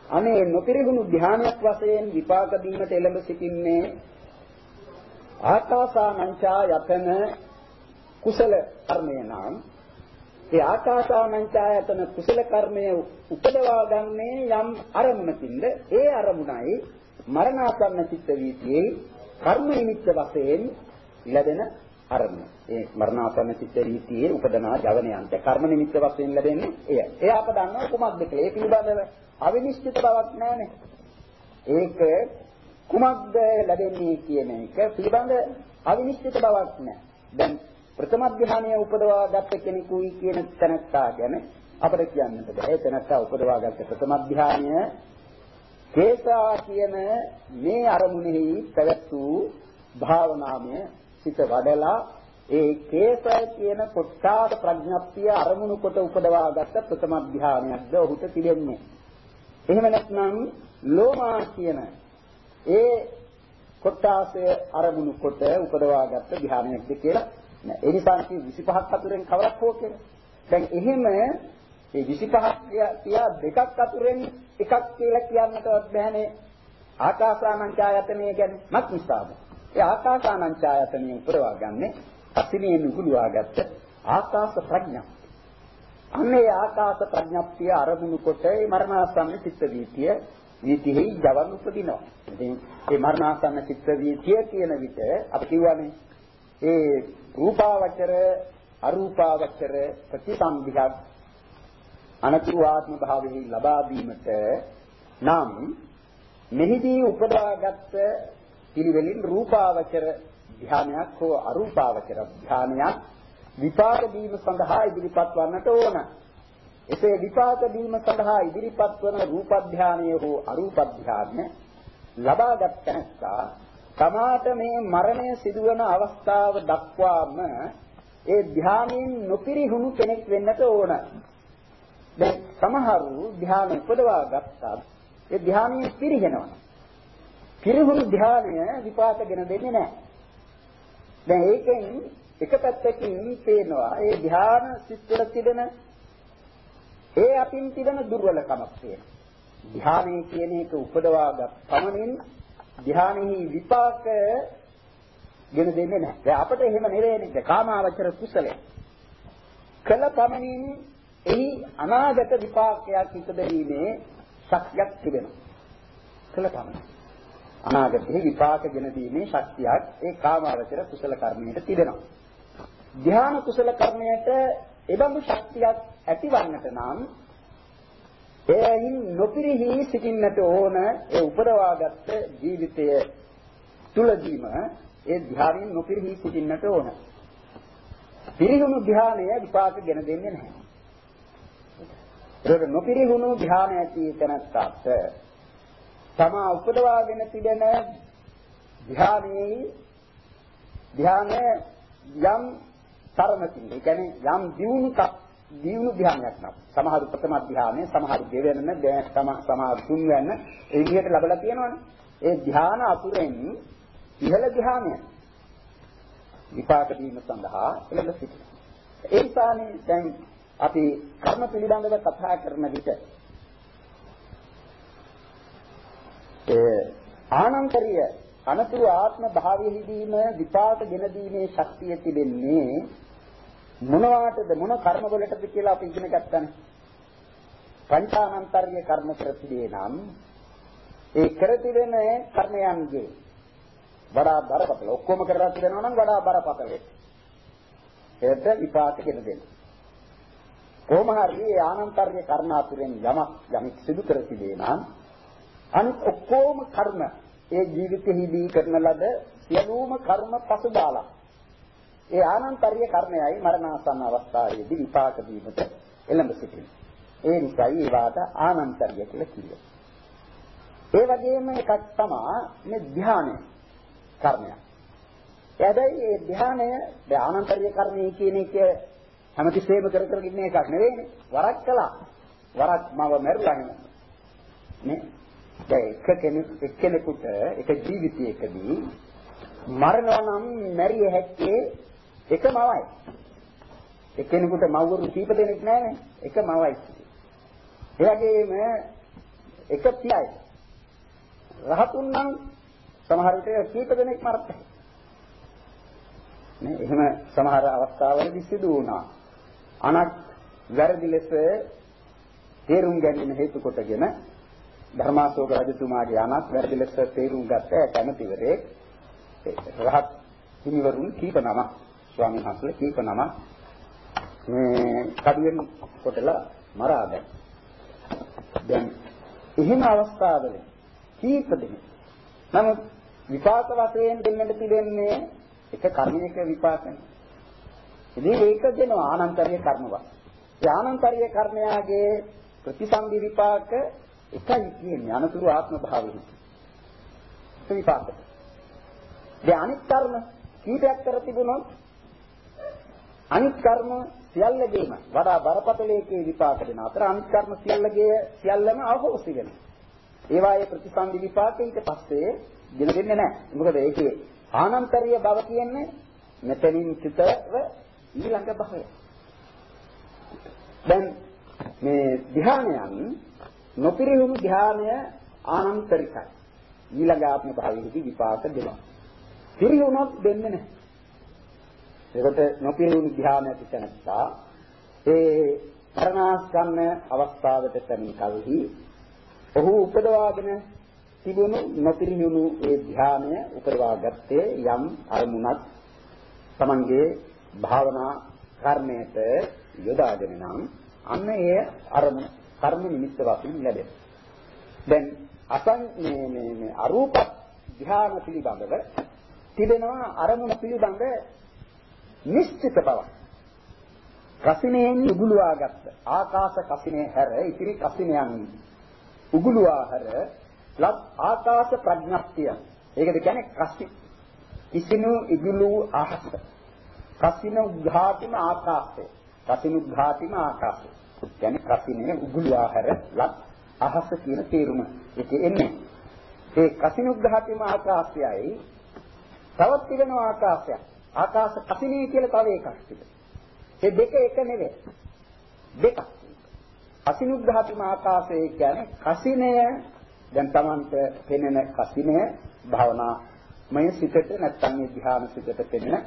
අනේ නොපිරිහිණු ධානයක් වශයෙන් විපාක දීමට එළඹ සිටින්නේ ආකාසානංචා යතන කුසල කර්මය නම්. ඒ ආකාසානංචායතන කුසල කර්මය උපදවා ගන්නේ යම් අරමුණකින්ද. ඒ අරමුණයි මරණාසන්න චිත්ත වීතියේ කර්ම නිමිත්ත වශයෙන් ලැබෙන අරමුණ. ඒ මරණාසන්න චිත්ත වීතියේ උපදනා ජවනයන්ට කර්ම නිමිත්ත වශයෙන් ලැබෙන්නේ එය. ඒ අප දන්නවා කුමක්ද කියලා. ඒ පිළිබඳව අවිනිශ්චිත බවක් නැහැනේ. ඒක කුමක්ද ලැබෙන්නේ කියන එක පිළිබඳ අවිනිශ්චිත බවක් නැහැ. දැන් ප්‍රථම ධ්‍යානය උපදවා ගත්ත කෙනෙකුයි කියන තැනත්තා ගැන අපිට කියන්නට බෑ. තැනත්තා උපදවා ගත්ත ප්‍රථම ධ්‍යානය කේසා කියන මේ අරමුණෙහි පැවැත් වූ භාවනාමය සිත වඩලා ඒ කේසය කියන කොට්ටාද ප්‍රඥප්තිය අරමුණු කොට උපදවා ගත්ත ප්‍රථම ධ්‍යානයක්ද ඔහුට තිබෙන්නේ. එහෙම නැත්නම් ලෝමා කියන ඒ කොටාසය අරමුණු කොට උපදවාගත්ත ධ්‍යානයක්ද කියලා නෑ. ඒ නිසා 25ක් අතුරෙන් කවරක් හෝ කියලා. දැන් එහෙම මේ 25ක් කියා දෙකක් අතුරෙන් එකක් කියලා කියන්නටවත් බෑනේ. ආකාසානංචායතනය කියන්නේ මත් නිසාද? ඒ ආකාසානංචායතනය උපදවා ගන්නේ අසිනේ නුගුලවාගත්ත ආකාශ ප්‍රඥා. අන්නේ ආකාශ ප්‍රඥප්තිය අරමුණු කොට ඒ මරණාසන්න චිත්ත වීතිය වීතිෙහි ජවන් උපදිනවා. ඉතින් මේ මරණාසන්න චිත්ත වීතිය කියන විට අපි කියවනේ ඒ රූපාවචර අරූපාවචර ප්‍රතිසම්භියක් අනතුරු ආත්ම භාවයෙහි ලබා දීමට නම් මෙහිදී උපදවාගත් පිළිවෙලින් රූපාවචර ධානයක් හෝ අරූපාවචර ධානයක් විපාක දීම සඳහා ඉදිරිපත් වන්නට ඕන. එසේ විපාක දීම සඳහා ඉදිරිපත් වන රූප ධානය හෝ අරූප ධානය ලබාගත් තැනස්සා තමාට මේ මරණය සිදුවන අවස්ථාව දක්වාම ඒ ධානයෙන් නොපිරිහුණු කෙනෙක් වෙන්නට ඕන. දැන් සමහරු ධානය උපදවා ගත්තා ඒ ධානයෙන් පිරිහෙනවා. පිරිහුණු ධානය විපාකගෙන දෙන්නේ නැහැ. දැන් ඒකෙන් එක පැත්තකින් පේනවා ඒ ධාන සිත්වල තිබෙන ඒ අතින් තිබෙන දුර්වලකමක් තියෙනවා. ධානයේ කියන එක උපදවාගත් පමණින් ධානෙහි විපාක ගෙන දෙන්නේ නැහැ. දැන් අපිට එහෙම නෙවෙයිනේ. කාමාවචර කුසලය. කළ පමණින් එහි අනාගත විපාකයක් ඉපදීමේ ශක්තියක් තිබෙනවා. කුසල කර්ම. අනාගතයේ විපාකගෙන දීමේ ශක්තියක් ඒ කාමාවචර කුසල කර්මයට තිබෙනවා. ධ්‍යාන කුසල කර්මයට එබඳු ශක්තියක් ඇතිවන්නට නම් එයින් නොපිරිහි සිටින්නට ඕන ඒ උපදවාගත් ජීවිතය තුලදීම ඒ ධ්‍යානෙන් නොපිරිහි සිටින්නට ඕන. පිරිහුණු ධ්‍යානය විපාක ගෙන දෙන්නේ නැහැ. ඒක නොපිරිහුණු ධ්‍යාන ඇති තැනට තමා උපදවාගෙන තිබෙන ධ්‍යානයේ ධ්‍යාන යම් තරමකින් ඒ කියන්නේ යම් දියුණු දියුණු ධ්‍යානයක් නම්. සමහර ප්‍රථම ධ්‍යානය සමහර දෙවෙනම සමහර තුන්වෙනි ඒ විදිහට ලැබලා තියෙනවනේ. ඒ ධ්‍යාන අතුරෙන් ඉහළ ධ්‍යානය. විපාක දීම සඳහා එළඹ සිටිනවා. ඒ නිසානේ දැන් අපි කර්ම පිළිබඳව කතා කරන විට ඒ ආනන්තරිය අනතුරු ආත්ම භාවයෙහිදීම විපාක ගෙන දීමේ ශක්තිය තිබෙන්නේ මොනවාටද මොන කර්ම වලටද කියලා අපි ඉගෙන ගත්තානේ. පංචානන්තර්ය කර්ම ප්‍රතිදේ නම් ඒ කර තිබෙන කර්මයන්ගේ වඩා බරපතල ඔක්කොම කරලා තිබෙනවා නම් වඩා බරපතල ඒකට විපාක දෙන දෙන්න. කොහොම හරි ඒ ආනන්තර්ය කර්ම අතුරෙන් යමක් යමක් සිදු කර තිබේ නම් අනිත් ඔක්කොම කර්ම ඒ ජීවිතෙහිදී කරන ලද සියලුම කර්ම පසුබාලා ඒ ආනන්තරිය කර්මයයි මරණාසන්න අවස්ථාවේදී විපාක දීමට එළඹ සිටින්නේ. ඒ නිසායි ඒවාට ආනන්තරිය කියලා කියනවා. ඒ වගේම එකක් තමයි මේ ධානය කර්මය. හැබැයි මේ ධානය දැන් ආනන්තරිය කර්මය කියන එක හැමතිස්සෙම කර කර ඉන්න එකක් නෙවෙයිනේ. වරක් කළා. වරක් මව මැරුණා නේ. දැන් එක කෙනෙක් එක්කෙනෙකුට එක ජීවිතයකදී මරණය නම් මැරිය හැක්කේ එකමවයි. එක්කෙනෙකුට මව්වරු කීප දෙනෙක් නැහැනේ. එකමවයි. ඒ වගේම එක පියයි. රහතුන් නම් සමහර විට කීප දෙනෙක් මරත් නේ එහෙම සමහර අවස්ථාවලදී සිදු වුණා. අනක් වැරදි ලෙස තේරුම් ගැනීම හේතු කොටගෙන ධර්මාශෝක රජතුමාගේ අනක් වැරදි ලෙස තේරුම් ගත්ත කැමැතිවරේ රහත් හිමිවරුන් කීප නමක් ස්වාමීන් වහන්සේලා කීප නම මේ කඩුවෙන් කොටලා මරා දැන්. දැන් එහෙම අවස්ථාවල කීප දෙනෙක්. නමුත් විපාක වශයෙන් දෙන්නට තිබෙන්නේ එක කර්මයක විපාකනේ. ඉතින් ඒක දෙනවා ආනන්තරීය කර්මවත්. ඒ ආනන්තරීය කර්මයාගේ ප්‍රතිසන්දි විපාක එකයි කියන්නේ අනතුරු ආත්ම භාවෙහි. ඒ විපාක. දැන් අනිත් කර්ම කීපයක් කර තිබුණොත් අනිත් කර්ම සියල්ලගේම වඩා බරපතල එකේ විපාක දෙන අතර අනිත් කර්ම සියල්ලගේ සියල්ලම අහෝසි වෙනවා. ඒවායේ ප්‍රතිසන්දි විපාක ඊට පස්සේ දෙන දෙන්නේ නැහැ. මොකද ඒකේ ආනන්තරීය බව කියන්නේ මෙතනින් චිතව ඊළඟ භවය. දැන් මේ ධ්‍යානයන් නොපිරිහුණු ධ්‍යානය ආනන්තරිකයි. ඊළඟ ආත්ම භාවයේදී විපාක දෙනවා. පිරිහුණොත් දෙන්නේ නැහැ. ඒකට නොපිරුණු ධ්‍යාන ඇති තැනත්තා ඒ මරණාසන්න අවස්ථාවට පැමිණ කලෙහි ඔහු උපදවාගෙන තිබුණු නොපිරිණුණු ඒ ධ්‍යානය උපදවා ගත්තේ යම් අරමුණක් Tamanගේ භාවනා කර්මයට යොදාගෙන නම් අන්න ඒ අරමුණ කර්ම නිමිත්ත වශයෙන් ලැබෙන. දැන් අසං මේ මේ මේ අරූප ධ්‍යාන පිළිබඳව තිබෙනවා අරමුණ පිළිබඳ නිශ්චිත බවක්. කසිනෙන් උගුලවාගත්ත ආකාශ කසිනේ හැර ඉතිරි කසිනයන් උගුලවා හැර ලත් ආකාශ ප්‍රඥප්තිය. ඒකද කියන්නේ කසි කිසිනු ඉගුලු අහස. කසින උඝාතිම ආකාශය. කසින උඝාතිම ආකාශය. කියන්නේ කසිනේ උගුලවා හැර ලත් අහස කියන තේරුම. ඒක එන්නේ. ඒ කසින උඝාතිම ආකාශයයි තවත් තිබෙන ආකාශයක්. ආකාශ කසිනේ කියලා තව එකක් තිබෙනවා. ඒ දෙක එක නෙවෙයි. දෙකක්. අසිනුග්‍රහතිම ආකාශය කියන්නේ කසිනය දැන් Tamanට පෙනෙන කසිනය භාවනාමය සිතට නැත්තම් මේ ධ්‍යාන සිතට පෙනෙන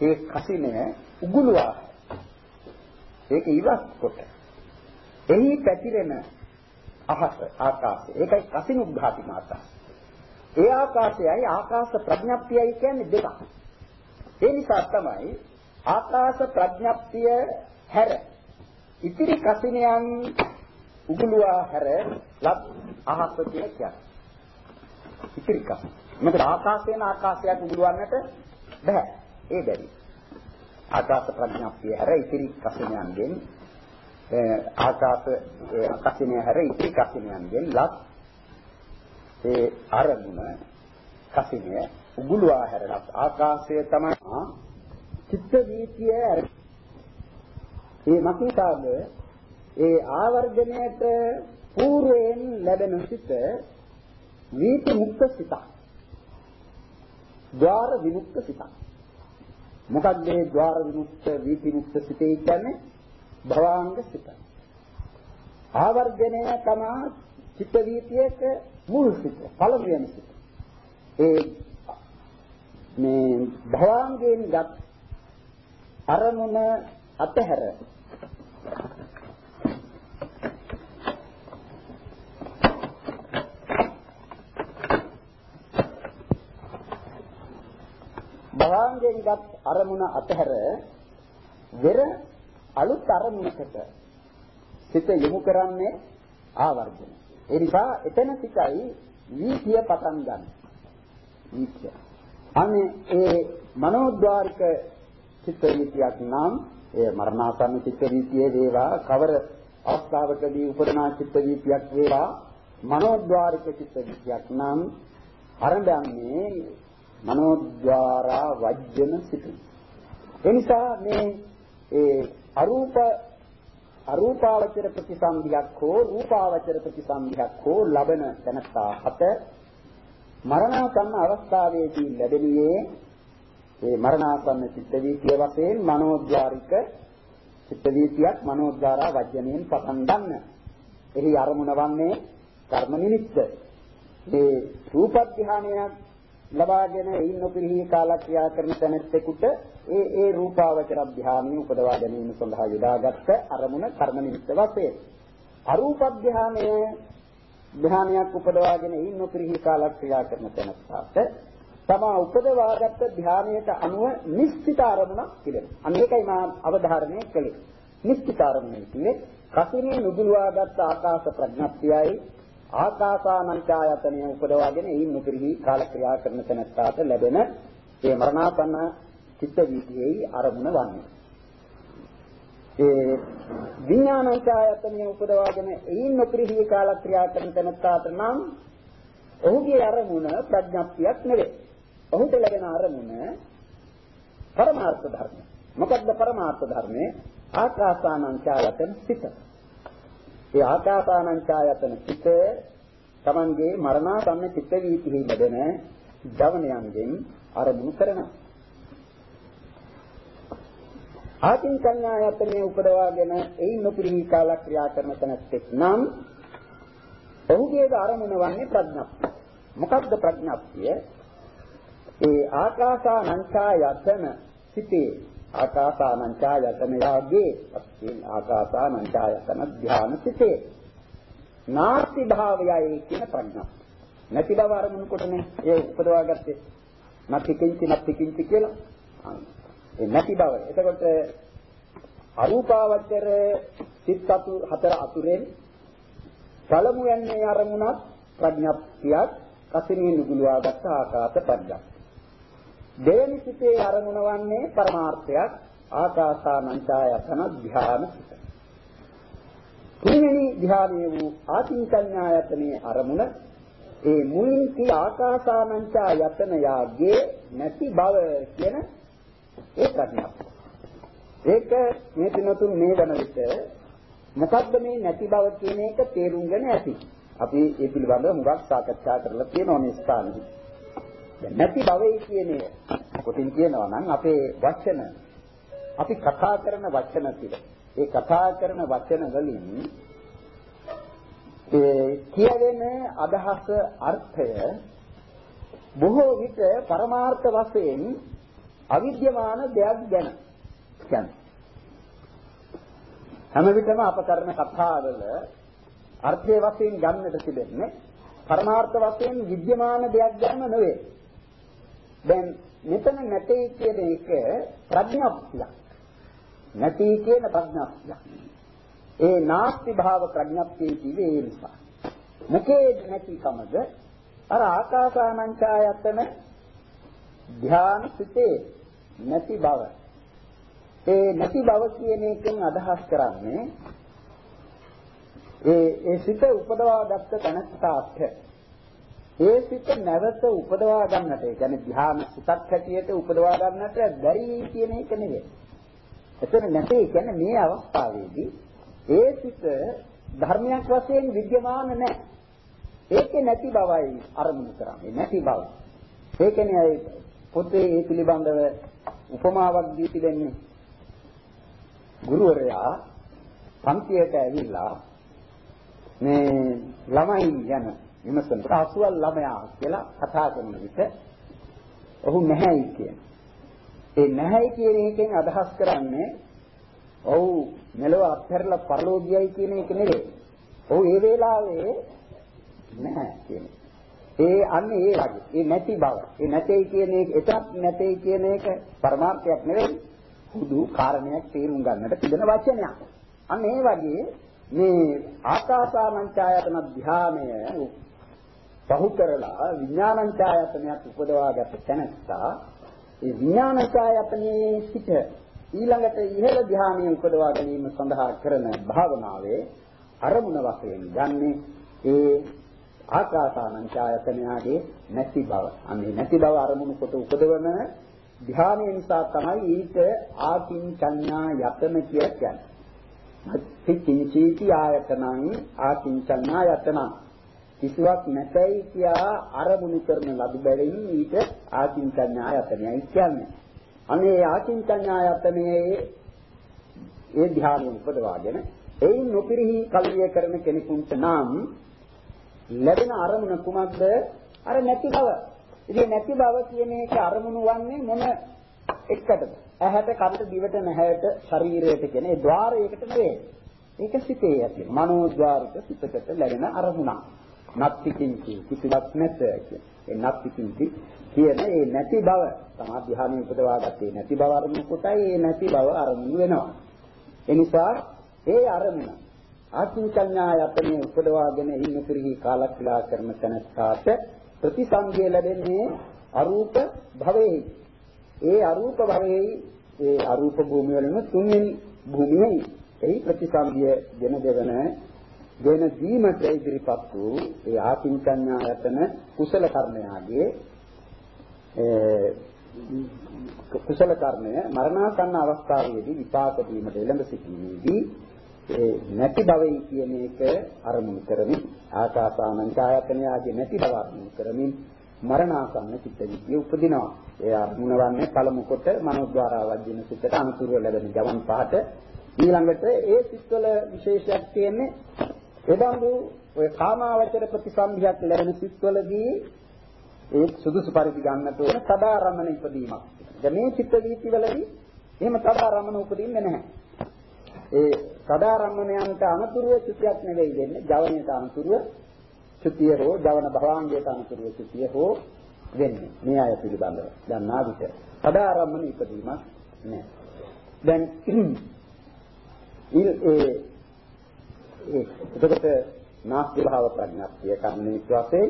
ඒ කසිනය උගුලවා ඒක ඉවත් කොට එහි පැතිරෙන අහස ආකාශය. ඒකයි කසිනුග්ඝාති මාතා. ඒ ආකාශයයි ආකාශ ප්‍රඥප්තියයි කියන්නේ දෙකක්. ඒ නිසා තමයි ආකාශ ප්‍රඥප්තිය හැර ඉතිරි කසිනයන් උගුලුවා හැර ලබ් අහස කියන්නේ. ඉතිරි කසින. මොකද ආකාශයෙන් ආකාශයට උගුලවන්නට බෑ. ඒ බැරි. ආකාශ ප්‍රඥප්තිය හැර ඉතිරි කසිනයන්ගෙන් ආකාශ කසිනය හැර ඉති කසිනයන්ගෙන් ලක්. ඒ අරමුණ කසිනය උගුලවා හැරලත් ආකාශය තමයි චිත්ත වීතිය ඒ මකිතාද ඒ ආවර්ජණයට పూర్වයෙන් ලැබෙන සිත වීති මුක්ත සිතක්. ద్వාර විමුක්ත සිතක්. මොකක්ද මේ ద్వාර විමුක්ත වීති මුක්ත සිතේ කියන්නේ? භවාංග සිත. ආවර්ජණය තමයි චිත්ත වීතියක මුල් සිත, පළමුවෙනි සිත. ඒ මේ භවාංගයෙන් ගත් අරමුණ අතහැර භවාංගයෙන්ගත් අරමුණ අතහැර වෙර අලුත් අරමුණකට සිත යොමු කරන්නේ ආවර්ජන. ඒ නිසා එතන සිටයි වීතිය පටන් ගන්න. වීතිය. අනේ ඒ මනෝද්වාරික චිත්ත වීතියක් නම් ඒ මරණාසන්න චිත්ත වීතියේ වේවා කවර අවස්ථාවකදී උපදනා චිත්ත වීතියක් වේවා මනෝද්වාරික චිත්ත වීතියක් නම් අරඹන්නේ මනෝද්වාරා වජ්ජන සිටු. එනිසා මේ ඒ අරූප අරූපාවචර ප්‍රතිසන්දියක් හෝ රූපාවචර ප්‍රතිසන්දියක් හෝ ලබන තැනත්තා හත මරණාසන්න අවස්ථාවේදී ලැබෙන්නේ ඒ මරණාසන්න චිත්ත වීතිය වශයෙන් මනෝද්වාරික චිත්ත වීතියක් මනෝද්වාරා වජ්ජණයෙන් පටන් ගන්න. එහි අරමුණ වන්නේ කර්ම නිමිත්ත. මේ රූප ධානයක් ලබාගෙන එයින් නොපිරිහි කාලක්‍රියා කරන තැනෙකුට ඒ ඒ රූපාවචර ධානය උපදවා ගැනීම සඳහා යොදාගත්ත අරමුණ කර්ම නිමිත්ත වශයෙන් අරූප ධානය ධානයක් උපදවාගෙන එයින් නොපිරිහි කාලක්‍රියා කරන තැනට තමා උපදවාගත්ත ධානයට අනුව නිශ්චිත අරමුණක් පිළිගන්න. අන්න ඒකයි මා අවධාරණය කළේ. නිශ්චිත අරමුණ කියන්නේ කසිනේ නුදුලවාගත් ආකාශ ප්‍රඥප්තියයි ආකාසානංචායතනය උපදවාගෙන එයින් නොපිරිහි කාලක්‍රියා කරන තැනට ලැබෙන ඒ මරණාසන්න චිත්ත වීතියේ අරමුණ වන්නේ. ඒ විඥානංචායතනය උපදවාගෙන එයින් නොපිරිහි කාලක්‍රියා කරන තැනට නම් ඔහුගේ අරමුණ ප්‍රඥප්තියක් නෙවේ. ඔහුට ලැබෙන අරමුණ පරමාර්ථ ධර්ම. මොකද්ද පරමාර්ථ ධර්මයේ? ආකාසානංචායතන සිත. ඒ ආකාසානංචායතන සිත තමන්ගේ මරණාසන්න චිත්ත වීතිෙහි ලැබෙන ජවනයන්ගෙන් අරමුණු කරනවා. ආකින් සංඥායතනයේ උපදවාගෙන එයින් නොපිරිහි කාලක් ක්‍රියා කරන තැනැත්තෙක් නම් ඔහුගේ අරමුණ වන්නේ ප්‍රඥප්තිය. මොකක්ද ප්‍රඥප්තිය? ඒ ආකාසානංචායතන සිටේ ආකාසානංචායතන යාගේ අස්සින් ආකාසානංචායතන ධ්‍යාන සිටේ නාස්ති භාවයයි කියන ප්‍රඥා. නැති බව අරමුණු කොටනේ. ඒ උපදවාගත්තේ. නැති කිංචි නැති කිංචි කියලා. ඒ නැති බව. එතකොට අරූපාවචර සිත් අතු හතර අතුරෙන් පළමු යන්නේ අරමුණක් ප්‍රඥප්තියක් කසිනිය නුගුලවාගත්ත ආකාශ ප්‍රඥා දෙවෙනි සිතේ අරමුණ වන්නේ පරමාර්ථයක් ආකාසානංචායතන ධ්‍යාන සිත. තුන්වෙනි ධ්‍යානයේ වූ ආතිංකඤ්ඤායතනයේ අරමුණ ඒ මුලින් කී ආකාසානංචායතන යාගේ නැති බව කියන ඒ ප්‍රඥාව. ඒක මේ පිනතුන් මේ වන විට මොකද්ද මේ නැති බව කියන එක තේරුම්ගෙන ඇති. අපි ඒ පිළිබඳව හුඟක් සාකච්ඡා කරලා තියෙනවා මේ ස්ථානයේ. නැති භවයේ කියන්නේ කොටින් කියනවා නම් අපේ වචන අපි කතා කරන වචන ටික ඒ කතා කරන වචන වලින් ඒ කියවෙන අදහස අර්ථය බොහෝ විට පරමාර්ථ වශයෙන් අවිද්‍යමාන දෙයක් ගැන කියන්නේ. හැම විටම අප කරන කතාවල අර්ථයේ වශයෙන් ගන්නට තිබෙන්නේ පරමාර්ථ වශයෙන් විද්‍යමාන දෙයක් ගන්න නෙවෙයි. දැන් මෙතන නැtei කියන එක ප්‍රඥාප්තියක්. නැති කියන ප්‍රඥාප්තියක්. ඒ නාස්ති භාව ප්‍රඥාප්තිය කිව්වේ ඒ නිසා. මොකේ නැතිකමද? අර ආකාසානංචායතන ධ්‍යාන සිතේ නැති බව. ඒ නැති බව කියන එකෙන් අදහස් කරන්නේ ඒ ඒ සිත උපදවා ගත්ත තැනට ඒ සිත නැවත උපදවා ගන්නට ඒ කියන්නේ ධ්‍යාන සිතක් හැටියට උපදවා ගන්නට බැරි කියන එක නෙවෙයි. එතන නැtei කියන්නේ මේ අවස්ථාවේදී ඒ සිත ධර්මයක් වශයෙන් විද්‍යමාන නැහැ. ඒකේ නැති බවයි අරමුණු කරන්නේ නැති බව. ඒකනේ පොතේ ඒ පිළිබඳව උපමාවක් දී තිබෙන්නේ. ගුරුවරයා පන්තියට ඇවිල්ලා මේ ළමයි යන විමසනට අසුවල් ළමයා කියලා කතා කරන විට ඔහු නැහැයි කියන. ඒ නැහැයි කියන එකෙන් අදහස් කරන්නේ ඔහු මෙලව අත්හැරලා පරලෝකියයි කියන එක නෙවෙයි. ඔහු ඒ වෙලාවේ නැහැ කියන. ඒ අන්නේ ඒ වගේ. ඒ නැති බව. ඒ නැtei කියන එක එතත් නැtei කියන එක පරමාර්ථයක් නෙවෙයි. හුදු කාරණයක් තේරුම් ගන්නට තිබෙන වචනයක්. අන්න ඒ වගේ මේ ආකාසානංචායතන ධානය පහු කරලා විඥානංචායතනයක් උපදවාගත් තැනත්තා ඒ විඥානංචායතනයේ සිට ඊළඟට ඉහළ ධානය උපදවා ගැනීම සඳහා කරන භාවනාවේ අරමුණ වශයෙන් ගන්නේ ඒ ආකාසානංචායතනයගේ නැති බව. අනේ නැති බව අරමුණු කොට උපදවන ධානය නිසා තමයි ඊට ආකින්චඤ්ඤා යතන කියලා කියන්නේ. සිකින්චීති ආයතනං ආකින්චඤ්ඤායතනං කිසිවක් නැතයි කියා අරමුණු කරන ලබු බැවින් ඊට ආකින්චඤ්ඤායතනයයි කියන්නේ. අනේ ආකින්චඤ්ඤායතනයේ ඒ ධ්‍යානෙ උපදවාගෙන එයින් නොපිරිහි කල්ය කරන කෙනෙකුට නම් ලැබෙන අරමුණ කුමක්ද? අර නැති බව. ඉතින් නැති බව කියන එක අරමුණු වන්නේ මොන එක්කටද? ඇහැට, කනට, දිවට, නැහැට, ශරීරයට කියන ඒ ద్వාරයකට නෙවෙයි. ඒක සිතේ ඇති. මනෝද්වාරික සිතකට ලැබෙන අරමුණක්. නත්ති කිංචි කිසිවක් නැත කියන. ඒ නත්ති කිංචි කියන ඒ නැති බව තමයි ධ්‍යානෙ උපදවාගත්තේ නැති බව අරමුණු කොටයි ඒ නැති බව අරමුණු වෙනවා. ඒ නිසා ඒ අරමුණ ආත්මචඤ්ඤායතනෙ උපදවාගෙන ඉන්න පිරිහි කාලක්‍රියා කරන තැනට ප්‍රතිසංගය ලැබෙන්නේ අරූප භවයේ. ඒ අරූප භවයේ ඒ අරූප භූමිය වලින් තුන්වෙනි භූමියයි. එහි ප්‍රතිසම්පිය දෙන දෙවන දෙන දීමට ඉදිරිපත් වූ ඒ ආකින්චඤ්ඤායතන කුසල කර්මයාගේ කුසල කර්මය මරණාසන්න අවස්ථාවේදී විපාක දීමට එළඹ සිටීමේදී ඒ නැති භවයි කියන එක අරමුණු කරමින් ආකාසානංචායතනයාගේ නැති බව අරමුණු කරමින් මරණාසන්න චිත්ත විද්‍ය උපදිනවා. ඒ අරමුණ වන්නේ පළමු කොට මනෝද්වාරා වජින සිතට අනුතුරු ලැබෙන ජවන් පහට ඊළඟට ඒ සිත්වල විශේෂයක් තියෙන්නේ එබඳු ඔය කාමාවචර ප්‍රතිසම්භියක් ලැබෙන සිත්වලදී ඒ සුදුසු පරිදි ගන්නට ඕන සදාරමණ ඉදීමක්. දැන් මේ චිත්ත වීතිවලදී එහෙම සදාරමණ උපදින්නේ නැහැ. ඒ සදාරමණයන්ට අනුතුරුව චුතියක් නෙවෙයි දෙන්නේ. ජවනයට අනුතුරුව චුතිය හෝ ජවන භවාංගයට අනුතුරුව චුතිය හෝ වෙන්නේ. මේ අය පිළිබඳව. දැන් නාවිත සදාරමණ ඉදීමක් නැහැ. දැන් ඒ එතකොට නාස්ති භාව ප්‍රඥාප්තිය කර්ණේ විශ්වාසයේ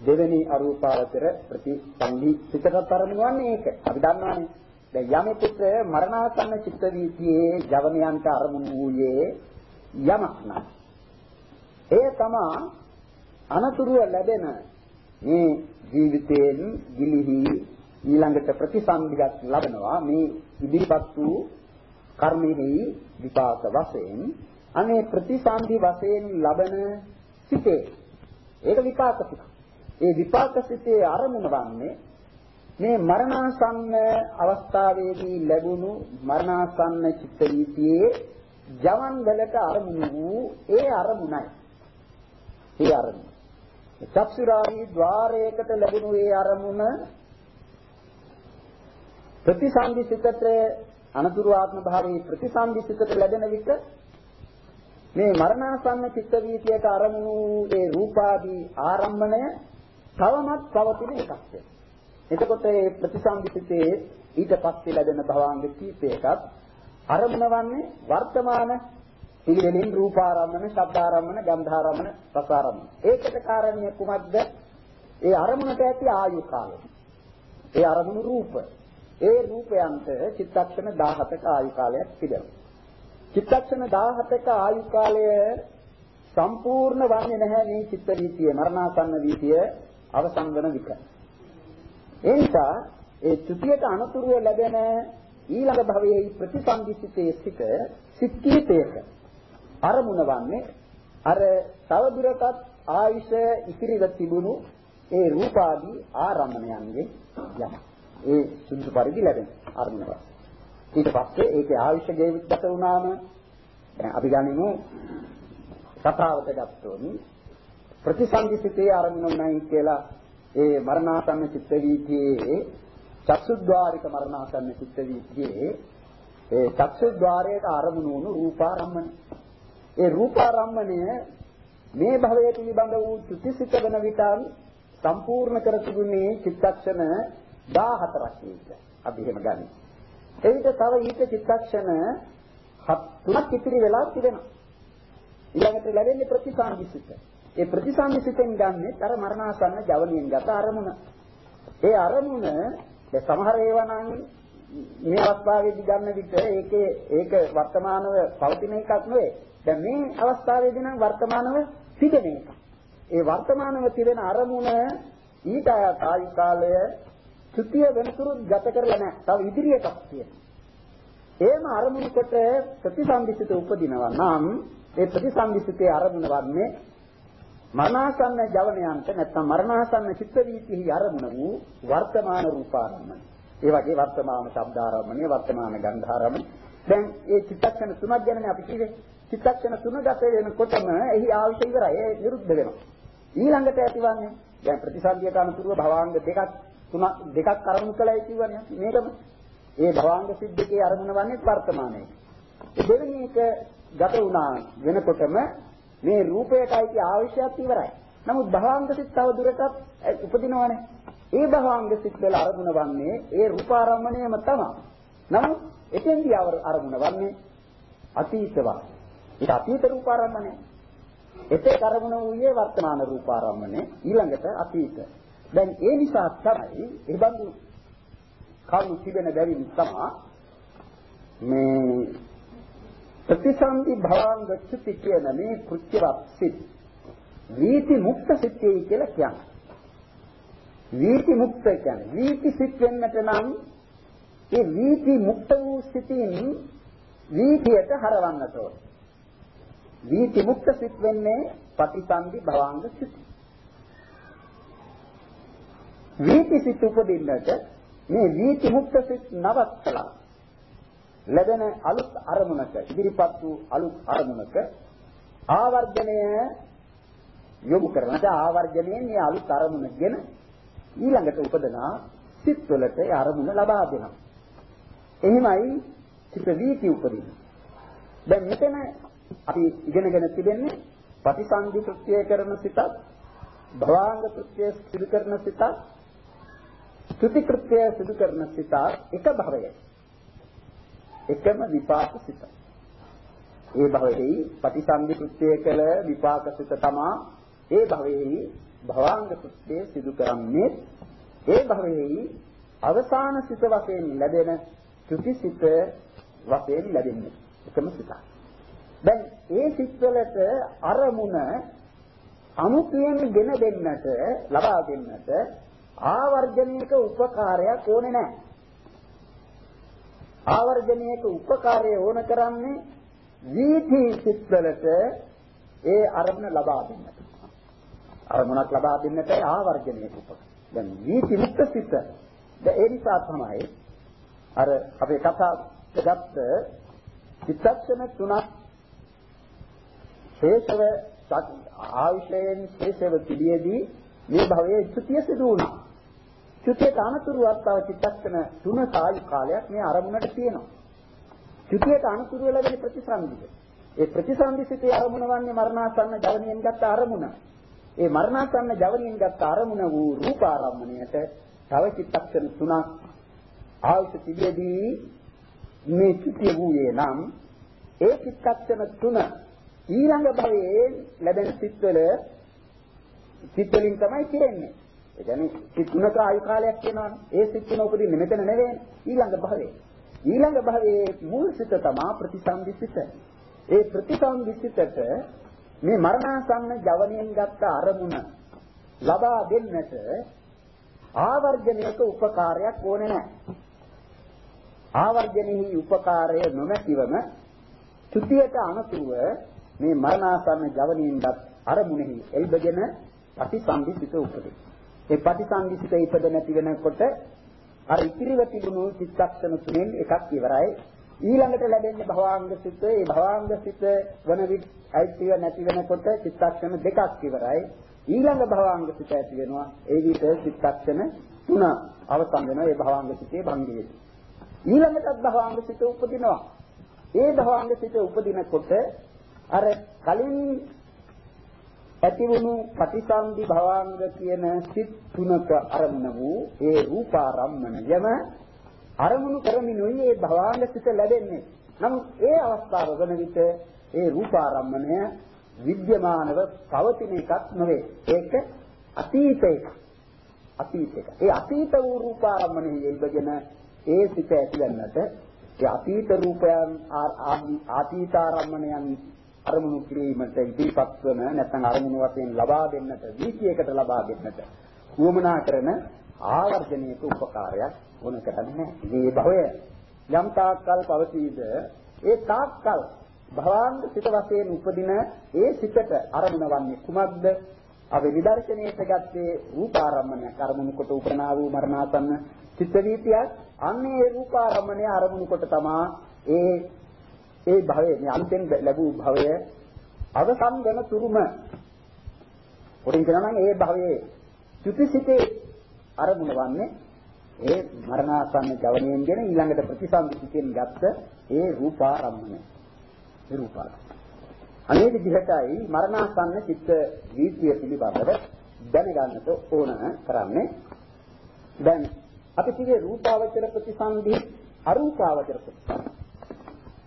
දෙවෙනි අරූපාවචර ප්‍රතිසන්දි පිටකට තරමුවන්නේ ඒක. අපි දන්නවානේ. දැන් යමෙකුට මරණාසන්න චිත්ත වීතියේ ජවනයන්ට අරමුණු වූයේ යමක් නම් ඒ තමා අනතුරුව ලැබෙන මේ ජීවිතයෙන් ගිලිහි ඊළඟට ප්‍රතිසන්දියක් ලබනවා මේ ඉදිරිපත් වූ කර්මෙහි විපාක වශයෙන් අනේ ප්‍රතිසන්දි වශයෙන් ලබන සිතේ ඒක විපාක සිත. ඒ විපාක සිතේ අරමුණ වන්නේ මේ මරණාසන්න අවස්ථාවේදී ලැබුණු මරණාසන්න චිත්ත වීතියේ ජවන් වලට අරමුණු වූ ඒ අරමුණයි. ඒ අරමුණ. චක්ෂුරාහි ద్వාරයකට ලැබුණු ඒ අරමුණ ප්‍රතිසන්දි සිතට අනතුරු ආත්ම භාවයේ ප්‍රතිසන්දිසිතට ලැබෙන විට මේ මරණාසන්න චිත්ත වීතියට අරමුණු ඒ රූපාදී ආරම්භණය තවමත් පවතින එකක් එතකොට මේ ප්‍රතිසංවිසිතේ ඊට පස්සේ ලැබෙන භවාංග කීපයකත් අරමුණ වන්නේ වර්තමාන පිළිවෙලින් රූපාරම්මන, ශබ්දාරම්මන, ගන්ධාරම්මන, රසාරම්මන. ඒකට කාරණ්‍ය කුමක්ද? ඒ අරමුණට ඇති ආයු කාලය. ඒ අරමුණු රූප. ඒ රූපයන්ට චිත්තක්ෂණ 17ක ආයු කාලයක් තිබෙනවා. චිත්තක්ෂණ 17ක ආයු කාලය සම්පූර්ණ වන්නේ නැහැ මේ චිත්ත වීතිය මරණාසන්න වීතිය අවසන් වන විට. ඒ නිසා ඒ ත්‍ෘතියට අනුතුරුව ලැබෙන ඊළඟ භවයේ ප්‍රතිසංදිසිතේ සිට සිත්කීපයක අරමුණ වන්නේ අර තවදුරටත් ආයුෂ ඉතිරිව තිබුණු ඒ රූපාදී ආරම්මණයන්ගේ යම. ඒ සුදුසු පරිදි ලැබෙන අරමුණ වස්තු. ඊට පස්සේ ඒකේ ආයුෂ ගෙවිත් ගත වුණාම දැන් අපි ගනිමු කතාවට ගත්තොත් ප්‍රතිසන්දිසිතේ ආරම්භ වුණයි කියලා ඒ මරණාසන්න චිත්ත වීතියේ චක්සුද්්වාරික මරණාසන්න චිත්ත වීතියේ ඒ චක්සුද්්වාරයට ආරමුණු වුණු රූපාරම්මන ඒ රූපාරම්මණය මේ භවයේ පිළිබඳ වූ චුතිසිත වන විට සම්පූර්ණ කර තිබුණේ චිත්තක්ෂණ 14ක් විතර අපි එහෙම ගනිමු. එවිට තව ඊට චිත්තක්ෂණ තුනක් ඉතිරි වෙලා තිබෙනවා. ඊළඟට ලැබෙන්නේ ප්‍රතිසංවිසිත. ඒ ප්‍රතිසංවිසිතෙන් ගන්නෙ අර මරණාසන්න ජවනියෙන් ගත අරමුණ. ඒ අරමුණ දැන් සමහර ඒවා නම් මේ අවස්ථාවේදී ගන්න විට ඒකේ ඒක වර්තමානව පවතින එකක් නෙවෙයි. දැන් මේ අවස්ථාවේදී නම් වර්තමානව තිබෙන එකක්. ඒ වර්තමානව තිබෙන අරමුණ ඊට ආයු කාලය චුතිය වෙනතුරු ගත කරලා නැහැ. තව ඉදිරියටක් තියෙනවා. එහෙම අරමුණු කොට ප්‍රතිසම්විසිත උපදිනවා නම් ඒ ප්‍රතිසම්විසිතේ අරමුණ වන්නේ මරණාසන්න ජවනයන්ට නැත්නම් මරණාසන්න චිත්ත වීතිහි අරමුණ වූ වර්තමාන රූපාරම්මන. ඒ වගේ වර්තමාන ශබ්දාරම්මණය, වර්තමාන ගන්ධාරම්මණය. දැන් මේ චිත්තක්ෂණ තුනක් ගැනනේ අපි කිව්වේ. චිත්තක්ෂණ තුන ගත වෙනකොටම එහි ආවිෂය ඉවරයි. ඒ නිරුද්ධ වෙනවා. ඊළඟට ඇතිවන්නේ දැන් ප්‍රතිසන්දියට අනුතුරුව භවාංග දෙකක් තුනක් දෙකක් අරමුණු කළයි කියවනේ මේකම ඒ භවංග සිද්ධිකේ අරමුණ වන්නේ වර්තමානයේ. ඒ දෙවෙනි එක ගත වුණා වෙනකොටම මේ රූපයටයි ආවිෂයත් ඉවරයි. නමුත් භවංග සිත් තව දුරටත් උපදිනවනේ. ඒ භවංග සිත් වල අරමුණ වන්නේ ඒ රූපාරම්මණයම තමයි. නමුත් එතෙන්දී අරමුණ වන්නේ අතීතව. ඒක අතීත රූපාරම්මණය. එතේ අරමුණ වූයේ වර්තමාන රූපාරම්මණය ඊළඟට අතීත. දැන් ඒ නිසා තමයි ඒ බඳු කරුණු තිබෙන බැවින් තමයි මේ ප්‍රතිසන්දි භවංග චුති කියන මේ කෘත්‍යවත් සිත් වීති මුක්ත සිත්යයි කියලා කියන්නේ. වීති මුක්ත කියන්නේ වීති සිත් වෙන්නට නම් ඒ වීති මුක්ත වූ සිතින් වීතියට හරවන්නට ඕන. වීති මුක්ත සිත් වෙන්නේ ප්‍රතිසන්දි භවංග සිත්. වීති සිත් උපදින්නට මේ වීති මුක්ත සිත් නවත්තලා ලැබෙන අලුත් අරමුණක ඉදිරිපත් වූ අලුත් අරමුණක ආවර්ජනය යොමු කරනට ආවර්ජනයෙන් මේ අලුත් අරමුණගෙන ඊළඟට උපදනා සිත් වලට ඒ අරමුණ ලබා දෙනවා. එහෙමයි චිත්ත වීති උපදින. දැන් මෙතන අපි ඉගෙනගෙන තිබෙන්නේ ප්‍රතිසන්දි කෘත්‍ය කරන සිතත් භවාංග කෘත්‍ය සිදු කරන සිතත් ස්තුති කෘත්‍ය සිදු කරන සිත එක භවයයි. එකම විපාක සිත. ඒ භවයේහි ප්‍රතිසන්දි කෘත්‍ය කළ විපාක සිත තමා ඒ භවයේහි භවාංග කෘත්‍ය සිදු කරන්නේ ඒ භවයේහි අවසාන සිත වශයෙන් ලැබෙන ත්‍ෘති සිත වශයෙන් ලැබෙන්නේ එකම සිතක්. දැන් ඒ සිත්වලට අරමුණ අමුතුවෙන් ගෙන දෙන්නට ලබා දෙන්නට ආවර්ජනයක උපකාරයක් ඕනේ නැහැ. ආවර්ජනයක උපකාරය ඕන කරන්නේ වීථි සිත්වලට ඒ අරමුණ ලබා දෙන්නට. අරමුණක් ලබා දෙන්නට ආවර්ජනයක උපකාර. දැන් වීථි මුක්ත සිත්. ඒ නිසා තමයි අර අපේ කතා ගත්ත චිත්තක්ෂණ තුනක් ශේෂව ආයුෂයෙන් ශේෂව තිබියදී මේ භවයේ චුතිය සිදු වුණා. චුතියට අනතුරුවත් තව චිත්තක්ෂණ තුන සායු කාලයක් මේ අරමුණට තියෙනවා. චුතියට අනතුරු ලැබෙන ප්‍රතිසන්දිය. ඒ ප්‍රතිසන්දිසිතේ අරමුණ වන්නේ මරණාසන්න ජවනියෙන් ගත්ත අරමුණ. ඒ මරණාසන්න ජවනියෙන් ගත්ත අරමුණ වූ රූපාරම්මණයට තව චිත්තක්ෂණ තුනක් ආයත තිබෙදී මේ චුතිය වූයේ නම් ඒ චිත්තක්ෂණ තුන ඊළඟ භවයේ ලැබෙන සිත්වල සිත් වලින් තමයි කෙරෙන්නේ. ඒ කියන්නේ සිත් තුනක ආයු කාලයක් කියනවනේ. ඒ සිත් තුන උපදින්නේ මෙතන නෙවෙයි ඊළඟ භවයේ. ඊළඟ භවයේ මූල සිත තමයි ප්‍රතිසන්දිසිත. ඒ ප්‍රතිසන්දිසිතට මේ මරණාසන්න ජවනියෙන් ගත්ත අරමුණ ලබා දෙන්නට ආවර්ජනයක උපකාරයක් ඕනේ නැහැ. ආවර්ජනෙහි උපකාරය නොමැතිවම ත්‍ෘතියට අනතුරුව මේ මරණාසන්න ජවනියෙන්වත් අරමුණෙහි එල්බගෙන ප්‍රතිසන්දිසිත උපදී. ඒ ප්‍රතිසන්දිසිත ඉපද නැති වෙනකොට අර ඉතිරිව තිබුණු චිත්තක්ෂණ තුනෙන් එකක් ඉවරයි. ඊළඟට ලැබෙන්නේ භවාංග සිත. ඒ භවාංග සිත වන විට අයිතිව නැති වෙනකොට චිත්තක්ෂණ දෙකක් ඉවරයි. ඊළඟ භවාංග සිත ඇති වෙනවා. ඒ විට චිත්තක්ෂණ තුන අවසන් වෙනවා. ඒ භවාංග සිතේ භංගයේ. ඊළඟට භවාංග සිත උපදිනවා. ඒ භවාංග සිත උපදිනකොට අර කලින් ඇතිවුණු ප්‍රතිසන්දි භවාංග කියන සිත් තුනක අරමුණ වූ ඒ රූපාරම්මණයම අරමුණු කරමිනුයි ඒ භවාංග සිත ලැබෙන්නේ. නමුත් ඒ අවස්ථාව වන විට ඒ රූපාරම්මණය විද්‍යමානව පවතින එකක් නෙවේ. ඒක අතීතයක. අතීතයක. ඒ අතීත වූ රූපාරම්මණය ඉල්බගෙන ඒ සිත ඇතිවන්නට ඒ අතීත රූපයන් ආතීතාරම්මණයන් අරමුණු කිරීමට ඉදිරිපත් වන නැත්නම් අරමුණු වශයෙන් ලබා දෙන්නට වීතියකට ලබා දෙන්නට උවමනා කරන ආවර්ජනීයක උපකාරයක් වුණ කරන්නේ මේ භවය යම් තාක්කල් පවතීද ඒ තාක්කල් භවාංග සිත වශයෙන් උපදින ඒ සිතට අරමුණ වන්නේ කුමක්ද? අපි විදර්ශනයේට ගත්තේ රූපාරම්මණය කර්මණු කොට උපනා වූ මරණාසන්න චිත්ත වීතියක්. අන්නේ ඒ රූපාරම්මණය අරමුණු කොට තමා ඒ ඒ භවයේ මේ අලුතෙන් ලැබූ භවය අවසන් වෙන තුරුම. උඩින් කියනවා නම් ඒ භවයේ චුතිසිතේ අරමුණ වන්නේ ඒ මරණාසන්න ජවණයෙන් ගෙන ඊළඟට ප්‍රතිසන්දිතියෙන් ගත්ත ඒ රූපාරම්මණය ඒ රූපාරම්මණය අනේ විදිහටයි මරණාසන්න චිත්ත වීතිය පිළිබඳව දැනගන්නට ඕන කරන්නේ. දැන් අපි කියේ රූපාවචර ප්‍රතිසන්දි අරූපාවචර ප්‍රතිසන්දි.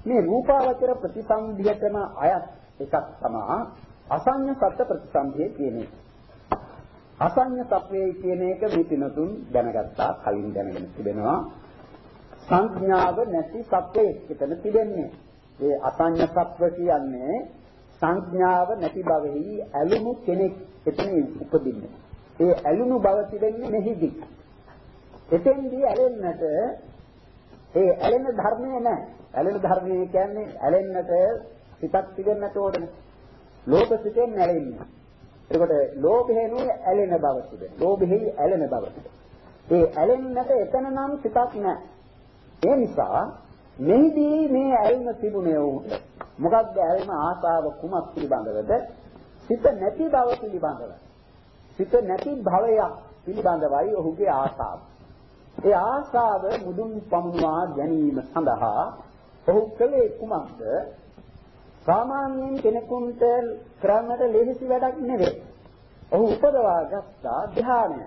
මේ රූපාවචර ප්‍රතිසන්දියටම අයත් එකක් තමයි අසඤ්ඤ සත්‍ය ප්‍රතිසන්දිය කියන්නේ. අසඤ්ඤ සත්‍යය කියන එක මේ පිනතුන් දැනගත්තා කලින් දැනගෙන තිබෙනවා. සංඥාව නැති සත්‍යයක් එතන තිබෙන්නේ. ඒ අසඤ්ඤ සත්‍ය කියන්නේ සංඥාව නැති බවෙහි ඇලුණු කෙනෙක් එතන උපදින්නේ. ඒ ඇලුණු බව තිබෙන්නේ මෙහිදී. එතෙන්දී ඇලෙන්නට ඒ ඇලෙන ධර්මය නැහැ. ඇලෙන ධර්මය කියන්නේ ඇලෙන්නට සිතක් තිබෙන්නට ඕනේ. ලෝභ සිතෙන් ඇලෙන්නේ. එතකොට ලෝභේනුයි ඇලෙන බව තිබෙන. ලෝභෙහි ඇලෙන බව ඒ ඇලෙන්නට එතන නම් සිතක් නැහැ. ඒ නිසා මෙහිදී මේ ඇල්ම තිබුණේ උන්ට. මොකක්ද ඇල්ම ආසාව කුමක් පිළිබඳවද? සිත නැති බව පිළිබඳව. සිත නැති භවයක් පිළිබඳවයි ඔහුගේ ආසාව. ඒ ආසාව මුදුන් පමුණවා ගැනීම සඳහා ඔහු කළේ කුමක්ද? සාමාන්‍යයෙන් කෙනෙකුට කරන්නට ලෙහෙසි වැඩක් නෙවෙයි. ඔහු උපදවා ගත්තා ධ්‍යානය.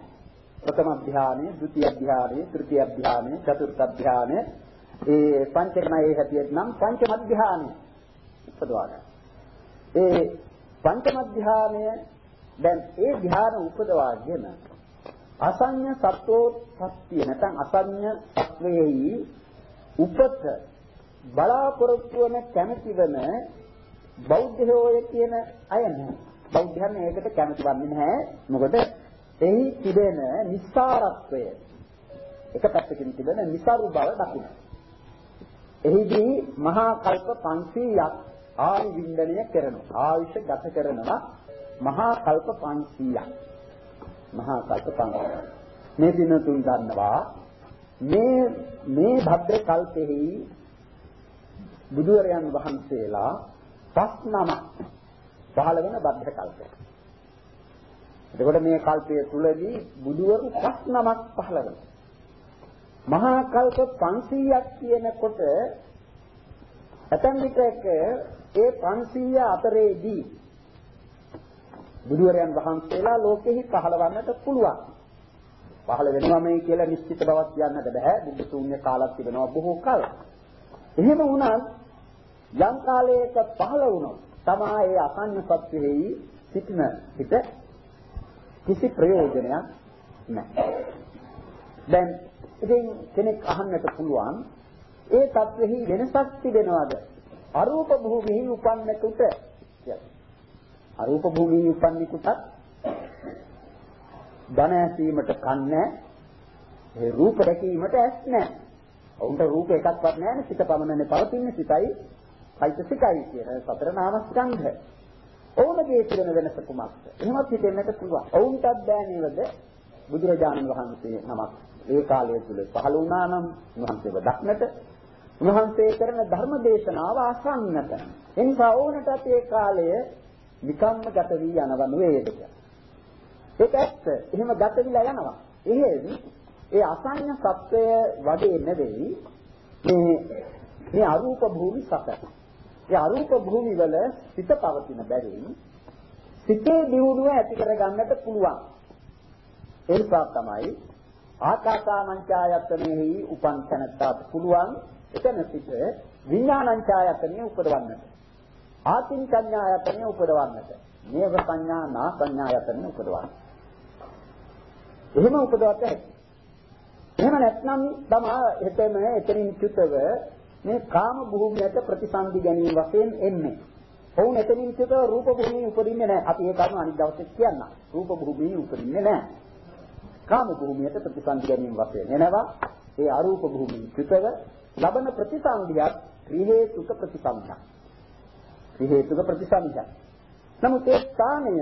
ප්‍රථම ධ්‍යානය, ဒုတိ ය ධ්‍යානය, තෘතිය ධ්‍යානය, චතුර්ථ ධ්‍යානය, ඒ පංචමයේ හැටියට නම් පංචම ධ්‍යානය උපදවා ගන්න. ඒ පංචම ධ්‍යානය දැන් ඒ ධ්‍යාන උපදවාගෙන අසඤ්ඤ සත්වෝත්පත්තිය නැත්නම් අසඤ්ඤ සත්වයේහි උපත බලාපොරොත්තු වන කැමැති වන බෞද්ධයෝය කියන අය නෑ. බෞද්ධයන් ඒකට කැමති වන්නේ නැහැ. මොකද එහි තිබෙන නිස්සාරත්වය එක පැත්තකින් තිබෙන නිසරු බව දකින්න. එහිදී මහා කල්ප 500ක් ආයු වින්දනය කරනවා. ආයුෂ ගත කරනවා මහා කල්ප 500ක්. මහා කල්ප 500ක්. මේ දින තුන් ගන්නවා මේ මේ භද්‍ර කල්පෙහි බුදුරයන් වහන්සේලා පස් නම පහළ වෙන බද්ධ කල්පය. එතකොට මේ කල්පය තුලදී බුදුවරු පස් නමක් පහළ වෙනවා. මහා කල්ප 500ක් කියනකොට ඇතන් විටක ඒ 500 අතරේදී බුදුරයන් වහන්සේලා ලෝකෙහි පහළවන්නට පුළුවන්. පහළ වෙනවා මේ කියලා නිශ්චිත බවක් කියන්නට බෑ. බුද්ධ ශූන්‍ය කාලක් තිබෙනවා බොහෝ කල. එහෙම වුණත් යම් කාලයක පහළ වුණොත් තමා ඒ අසන්න සත්‍යෙහි සිටින පිට කිසි ප්‍රයෝජනයක් නැහැ. දැන් ඉතින් කෙනෙක් අහන්නට පුළුවන් ඒ තත්වෙහි වෙනසක් තිබෙනවද? අරූප භූමිෙහි උපන්නෙකුට අරූප භූමිෙහි උපන්නෙකුට ධන ඇසීමට කන්නේ ඒ රූප දැකීමට ඇස් නැහැ. උන්ට රූප එකක්වත් නැහැ නේ සිත පමණනේ පවතින්නේ සිතයි චෛතසිකයි කියන සතර නාමස්කන්ධ. ඔවුන්ගේ තිරෙන වෙනස කුමක්ද? එහෙමත් හිතෙන්නට පුළුවන්. ඔවුන්ටත් බෑ නේද? බුදුරජාණන් වහන්සේ නමක් ඒ කාලය තුල පහළ වුණා නම් උන්වහන්සේව දක්නට උන්වහන්සේ කරන ධර්ම දේශනාව අසන්නට. එනිසා ඕනටත් ඒ කාලය නිකම්ම ගත වී යනව නෙවෙයිද ඒක ඇත්ත. එහෙම ගත විලා යනවා. එහෙදි ඒ අසඤ්ඤ සත්‍යය වගේ නෙවෙයි මේ මේ අරූප භූමි සතර. ඒ අරූප භූමි වල සිත පවතින බැවින් සිතේ දියුණුව ඇති කර ගන්නට පුළුවන්. ඒ නිසා තමයි ආකාසානංචායතනෙහි උපන් තැනට පුළුවන් එතන සිට විඥානංචායතනෙ උපදවන්නට. ආකින් සංඥායතනෙ උපදවන්නට. නේව සංඥා නා සංඥායතනෙ උපදවන්නට. එහෙම උපදවත හැකියි. එහෙම නැත්නම් තමයි එතන එතනින් චුතව මේ කාම භූමියට ප්‍රතිසන්දි ගැනීම වශයෙන් එන්නේ. ඔවුන් එතනින් චුතව රූප භූමියේ උපදින්නේ නැහැ. අපි ඒ කරුණ අනිත් දවසේ කියන්න. රූප භූමියේ උපදින්නේ නැහැ. කාම භූමියට ප්‍රතිසන්දි ගැනීම වශයෙන් එනවා. ඒ අරූප භූමියේ චුතව ලබන ප්‍රතිසන්දියක් ත්‍රි හේතුක ප්‍රතිසන්දියක්. ත්‍රි හේතුක ප්‍රතිසන්දියක්. නමුත් ඒ ස්ථානය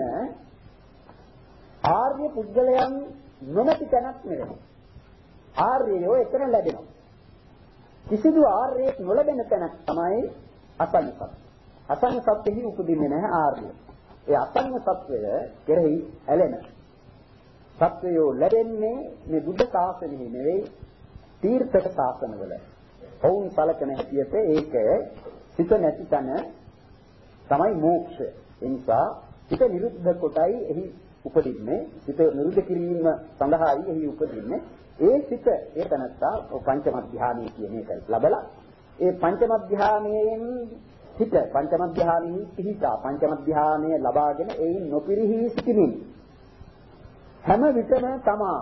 ආර්ය පුද්ගලයන් නොමැති තැනක් නෙවෙයි. ආර්යයෝ එතන ලැබෙනවා. කිසිදු ආර්යයක් නොලැබෙන තැනක් තමයි අසංග සත්‍ය. අසංග සත්‍යෙහි උපදින්නේ නැහැ ආර්යය. ඒ අසංග සත්‍යය කෙරෙහි ඇලෙන සත්‍යයෝ ලැබෙන්නේ මේ බුද්ධ ශාසනයෙහි නෙවෙයි තීර්ථක ශාසනවල. ඔවුන් සලකන හැටියට ඒක සිත නැති තැන තමයි මෝක්ෂය. ඒ නිසා සිත නිරුද්ධ කොටයි එහි උපදින්නේ. සිත නිරුද්ධ කිරීම සඳහායි එහි උපදින්නේ. ඒ සිත ඒ තනත්තා පංචම ධානයේ කියන එක ලබලා ඒ පංචම ධානයෙන් හිත පංචම ධානයේ පිහිටා පංචම ධානය ලබාගෙන එයින් නොපිරිහි සිටිනින් හැම විටම තමා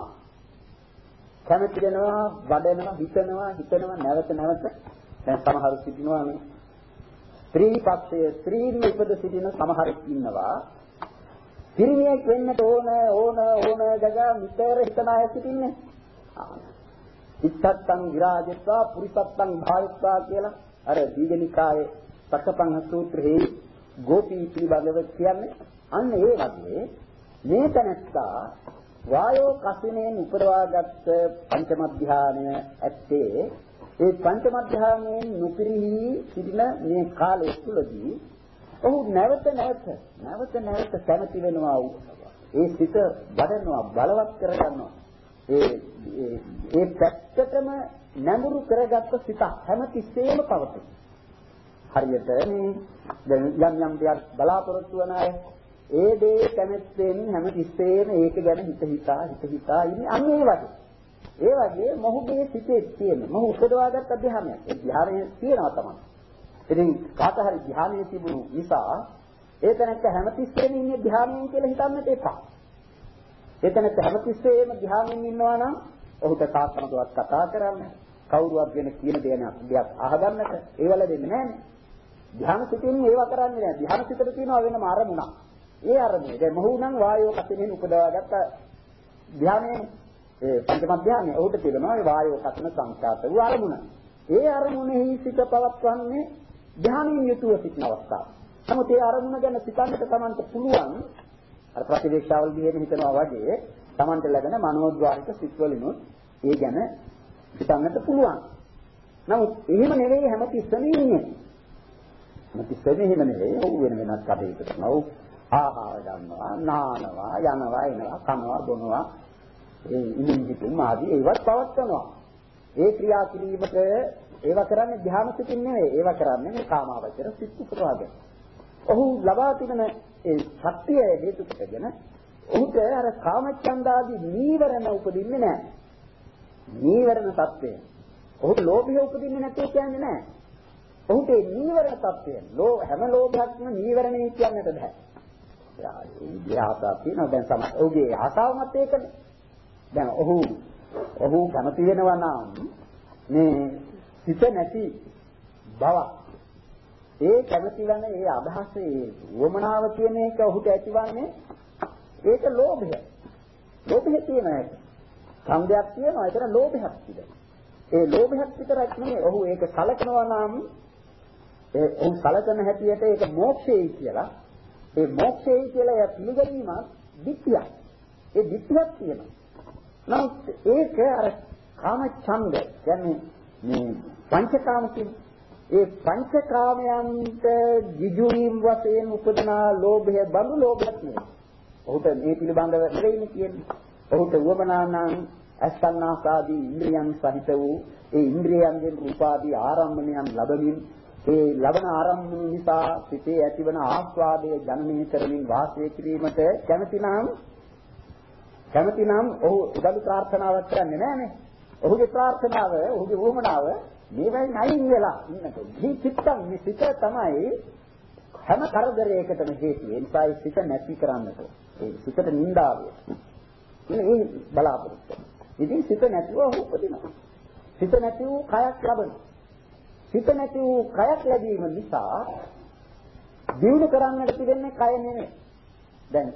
කැමති වෙනවා වඩනවා හිතනවා හිතනවා නැවත නැවත දැන් සමහරු සිටිනවා නේ ස්ත්‍රී පක්ෂයේ ස්ත්‍රීන් ඉපද සිටින සමහරක් ඉන්නවා. පිරිමියෙක් වෙන්නට ඕන ඕන ඕන ගගා මිතර හිතන අය සිටින්නේ. ඉත්තත්තං විරාජත්වා පුරිසත්තං භාවිත්වා කියලා අර දීගනිකායේ සක්කපංහ සූත්‍රයේ ගෝපී පිළිබඳව කියන්නේ. අන්න ඒ වගේ මේ තනස්සා වායෝ කසිනෙන් උපදවාගත් පංචම ධානය ඇත්තේ ඒ පංචම ධානයෙන් නුපිරිහි සිටින මේ කාලය තුලදී ඔහු නැවත නැවත නැවත නැවත කැමති වෙනවා ඒ සිත වඩනවා බලවත් කරගන්නවා ඒ ඒ පැත්තටම නැඹුරු කරගත්ත සිත හැමතිස්සෙම පවතී. හරියට මේ දැන් යම් යම් දෙයක් බලාපොරොත්තු වන අය ඒ දේ කැමැත්තෙන් හැමතිස්සෙම ඒක ගැන හිත හිතා හිත හිතා ඉන්නේ අන්න ඒ වගේ. ඒ වගේ මොහුගේ සිතේ තියෙන මොහු උපදවාගත් අධ්‍යානයක්. ඒ ධ්‍යානය තියෙනවා තමයි. ඉතින් කාට හරි ධ්‍යානය තිබුණු නිසා ඒ තැනක හැමතිස්සෙම ඉන්නේ ධ්‍යානයෙන් කියලා හිතන්නට එපා. එතන හැමතිස්සෙම ධ්‍යානෙන් ඉන්නවා නම් ඔහුට කාටවත් කතා කරන්න කවුරුවත් වෙන කියන දෙයක් අහගන්නට ඒවල දෙන්නේ නැහැ. ධ්‍යාන සිතින් ඒවා කරන්නේ නැහැ. ධ්‍යාන සිතට තියෙනවා වෙනම අරමුණක්. ඒ අරමුණ. දැන් මොහු නම් වායෝ කසිනෙන් උපදවාගත්ත ධ්‍යානයේ ඒ පංචම ධ්‍යානය. ඔහුට තියෙනවා ඒ වායෝ කසින සංකාත වූ අරමුණ. ඒ අරමුණෙහි සිත පවත්වන්නේ ධ්‍යානයෙන් යුතුව සිටින අවස්ථාව. නමුත් ඒ අරමුණ ගැන සිතන්නට Tamanට පුළුවන් අර ප්‍රතිවේක්ෂාවල් දිහෙම හිතනවා වගේ Tamanට ලැබෙන මනෝද්වාරික සිත්වලිනුත් ඒ ගැන හිතන්නට පුළුවන්. නමුත් එහෙම නෙවෙයි හැමතිස්සෙම ඉන්නේ. හැමතිස්සෙම එහෙම නෙවෙයි. ඔව් වෙන වෙනත් කටයුතු කරනවා. ඔව් ආහාර ගන්නවා, නානවා, යනවා, එනවා, කනවා, බොනවා. ඒ ඉනින් හිතුම් ආදී ඒවත් පවත්නවා. ඒ ක්‍රියා කිරීමට ඒවා කරන්නේ ධ්‍යාන සිතින් නෙවෙයි. ඒවා කරන්නේ මේ කාමාවචර සිත් උපරාගය. ඔහු ලබා තිබෙන ඒ ශක්තිය හේතු කොටගෙන ඔහුට අර කාමච්ඡන්දාදී නීවරණ උපදින්නේ නැහැ. නීවරණ தත්වය. ඔහුට ලෝභය උපදින්නේ නැtei කියන්නේ නැහැ. ඔහුට නීවරණ தත්වය. ලෝ හැම ලෝභයක්ම නීවරණේ කියන්නට බෑ. ඒ ආසාව තියෙනවා දැන් තමයි. ඔහුගේ ආසාවමත් ඒකනේ. දැන් ඔහු ඔහු කැමති වෙනවා නම් මේ සිත නැති බව ඒ කැමති වෙන ඒ අදහස ඒ වමනාව කියන එක ඔහුට ඇතිවන්නේ ඒක ලෝභය. ලෝභය කියන එක. සම්දයක් තියෙනවා ඒතර ලෝභයක් තිබෙනවා. ඒ ලෝභයක් විතරක් නෙමෙයි ඔහු ඒක සලකනවා නම් ඒ ඔහු සලකන හැටියට ඒක මෝක්ෂයයි කියලා ඒ මෝක්ෂයයි කියලා පිළිගැනීම දිට්ඨියක්. ඒ දිට්ඨියක් තියෙනවා. නමුත් ඒක අර කාම ඡන්ද කියන්නේ මේ පංචකාම කියන්නේ ඒ පංචකාමයන්ට jijurīm වශයෙන් උපදනා ලෝභය බඳු ලෝභයක් නෙවෙයි. ඔහුට මේ පිළිබඳව නෙවෙයි කියන්නේ. ඔහුට වමනා නම් අස්සන්නාසාදී ඉන්ද්‍රියන් සහිත වූ ඒ ඉන්ද්‍රියන්ගෙන් රූපාදී ආරම්මණයන් ලැබමින් ඒ ලබන ආරම්භන නිසා සිතේ ඇතිවන ආස්වාදයේ ජනනය කරමින් වාසය කිරීමට කැමතිනම් කැමතිනම් ඔහු උදළු ප්‍රාර්ථනාවක් කරන්නේ නැහනේ. ඔහුගේ ප්‍රාර්ථනාව, ඔහුගේ වුමනාව මේවයි නයින් වෙලා ඉන්නකොට. මේ චිත්තම් මේ සිත තමයි හැම කරදරයකටම හේතුව. ඒ නිසා සිත නැති කරන්නට. ඒ සිතට නිඳාවිය. මේ බලාපොරොත්තු. ඉතින් සිත නැතිව ඔහු උපදිනවා. සිත නැති වූ කයක් ලබනවා. සිත නැති වූ කයක් ලැබීම නිසා දිනු කරන්නට තිබෙන්නේ කය නෙමෙයි. දැන්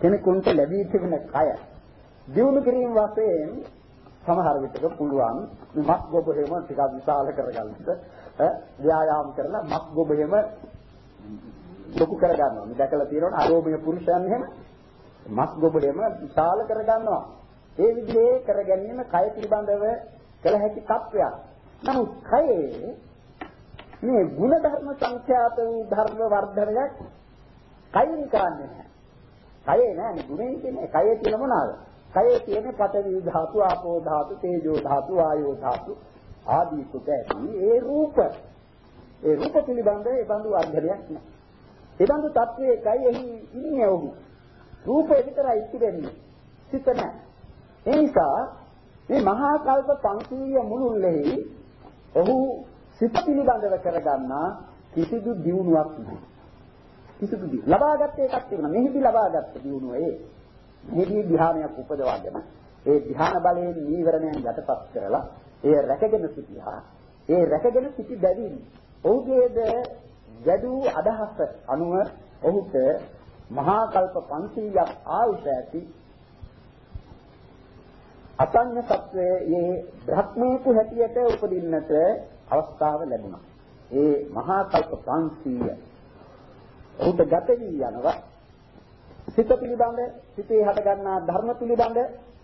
කෙනෙකුට ලැබී තිබෙන කය දිනු කිරීම වශයෙන් සමහර විටක පුළුවන් මස් ගොබෙම ටිකක් විශාල කරගන්නත් ව්‍යායාම කරලා මස් ගොබෙම ලොකු කරගන්නවා. මේ දැකලා තියෙනවනේ අරෝභය පුරුෂයන් එහෙම මස් ගොබෙම විශාල කරගන්නවා. ඒ විදිහේ කර ගැනීම කය පිළිබඳව කළ හැකි තත්වයක්. නමුත් කයේ මේ ගුණ ධර්ම සංඛ්‍යාත වූ ධර්ම වර්ධනයක් කයින් කරන්නේ නැහැ. කයේ නෑනේ ගුණෙන් කියන්නේ කයේ තියෙන මොනවාද? කයේ තියෙන පඨවි ධාතු, ආපෝ ධාතු, තේජෝ ධාතු, ආයෝ ධාතු ආදී කොට ඇති ඒ රූප. ඒ රූප පිළිබඳ ඒ බඳු වර්ධනයක් නෑ. ඒ බඳු තත්වයේ කයි එහි ඉන්නේ ඔහු. රූපේ විතරයි ඉතිරෙන්නේ. සිත නෑ. ඒ නිසා මේ මහා කල්ප 500 මුළුල්ලෙහි ඔහු සිත පිළිබඳව කරගන්නා කිසිදු දියුණුවක් නැහැ. කිසිදු දියුණුවක්. ලබාගත්තේ එකක් තිබුණා. මෙහිදී ලබාගත්ත දියුණුව ඒ. මෙහිදී ධ්‍යානයක් උපදවාගෙන ඒ ධ්‍යාන බලයෙන් නීවරණයන් යටපත් කරලා ඒ රැකගෙන සිටියා. ඒ රැකගෙන සිටි බැවින් ඔහුගේද ගැදූ අදහස අනුව ඔහුට මහා කල්ප 500ක් ආයුෂ ඇති අසඤ්ඤ සත්වයේ බ්‍රහ්මේකු හැටියට උපදින්නට අවස්ථාව ලැබුණා. ඒ මහා කල්ප 500 ඔහුට ගත වී යනවා. සිත පිළිබඳ සිතේ හටගන්නා ධර්ම පිළිබඳ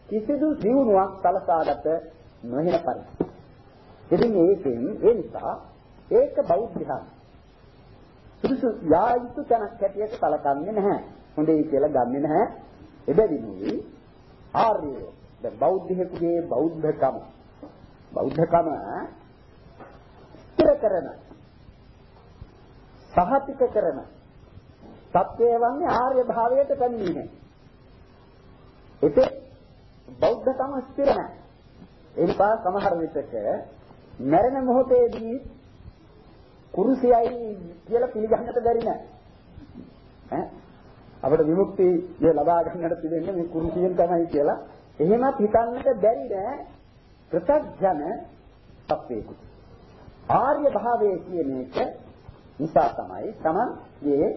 කිසිදු දියුණුවක් සලසාගත නොහෙන පරිදි. ඉතින් ඒකෙන් ඒ නිසා ඒක බෞද්ධයන් සුදුසු යායුතු තැනක් හැටියට සලකන්නේ නැහැ. හොඳයි කියලා ගන්නෙ නැහැ. එබැවිනුයි ආර්යය. දැන් බෞද්ධයෙකුගේ බෞද්ධකම බෞද්ධකම ස්ථිර කරන සහතික කරන සත්‍යය වන්නේ ආර්ය භාවයට පැමිණීම. ඒක බෞද්ධකම ස්ථිර නැහැ. ඒ නිසා සමහර විටක මරණ මොහොතේදී කුරුසියයි කියලා පිළිගන්නට බැරි නෑ. ඈ අපිට විමුක්තිය ලබා ගන්නට තිබෙන්නේ මේ කුරුසියෙන් තමයි කියලා. එහෙමත් හිතන්නට බැරි නෑ ප්‍රත්‍යඥ සත්‍යයකට. ආර්ය භාවයේ කියන එක නිසා තමයි තමන්ගේ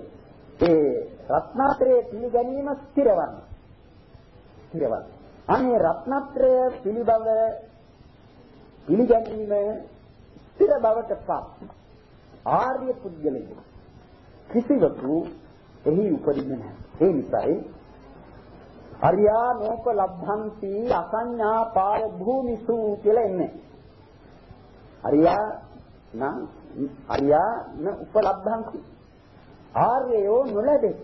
ඒ රත්නාත්‍රයේ පිළිගැනීම ස්ථිරවන්නේ. ස්ථිරවන්නේ. අනේ රත්නාත්‍රය පිළිබඳ පිළිගැනීම ස්ථිර බවට පත් ආර්ය පුද්ගලයෙකු කිසිවකු එහි උපදින්නේ නැහැ. ඒ නිසායි අරියා නෝප ලබ්ධන්ති අසඤ්ඤා පාය භූමිසු කියලා එන්නේ. අරියා නම් අරියා න උපලබ්ධන්ති. ආර්යයෝ නොලැබේ.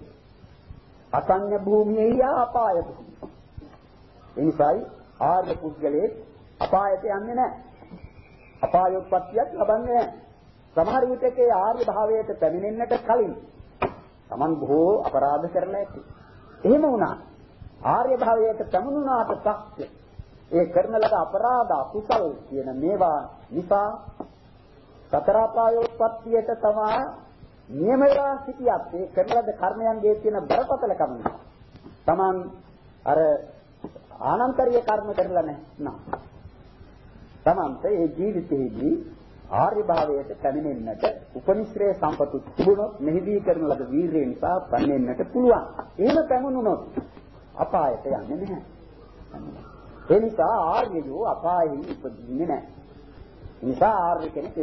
අසඤ්ඤ භූමියේ අපාය භූමිය. එනිසායි ආර්ය පුද්ගලයේ අපායට යන්නේ නැහැ. අපායෝත්පත්තියක් ලබන්නේ නැහැ. සමහර විටකේ ආර්ය භාවයට පැමිණෙන්නට කලින් Taman බොහෝ අපරාධ කරලා ඇති. එහෙම වුණා. ආර්ය භාවයට පැමුණුනාට පස්සේ ඒ කරන ලද අපරාධ අකුසල් කියන මේවා නිසා සතරපායෝත්පත්තියට තමා නියම වෙලා සිටියත් ඒ කරන ලද කර්මයන්ගේ තියෙන බරපතලකම නිසා Taman අර ආනන්තරීය කර්ම කරලා නැහැ. තමන්ට ඒ ජීවිතයේදී ආර්ය භාවයට පැමිණෙන්නට උපනිශ්‍රේ සම්පතු තිබුණොත් මෙහිදී කරන ලද වීරිය නිසා පැමිණෙන්නට පුළුවන්. එහෙම පැමුණුනොත් අපායට යන්නේ නැහැ. ඒ නිසා ආර්යයෝ අපායෙහි උපදින්නේ නැහැ. නිසා ආර්ය කෙනෙක්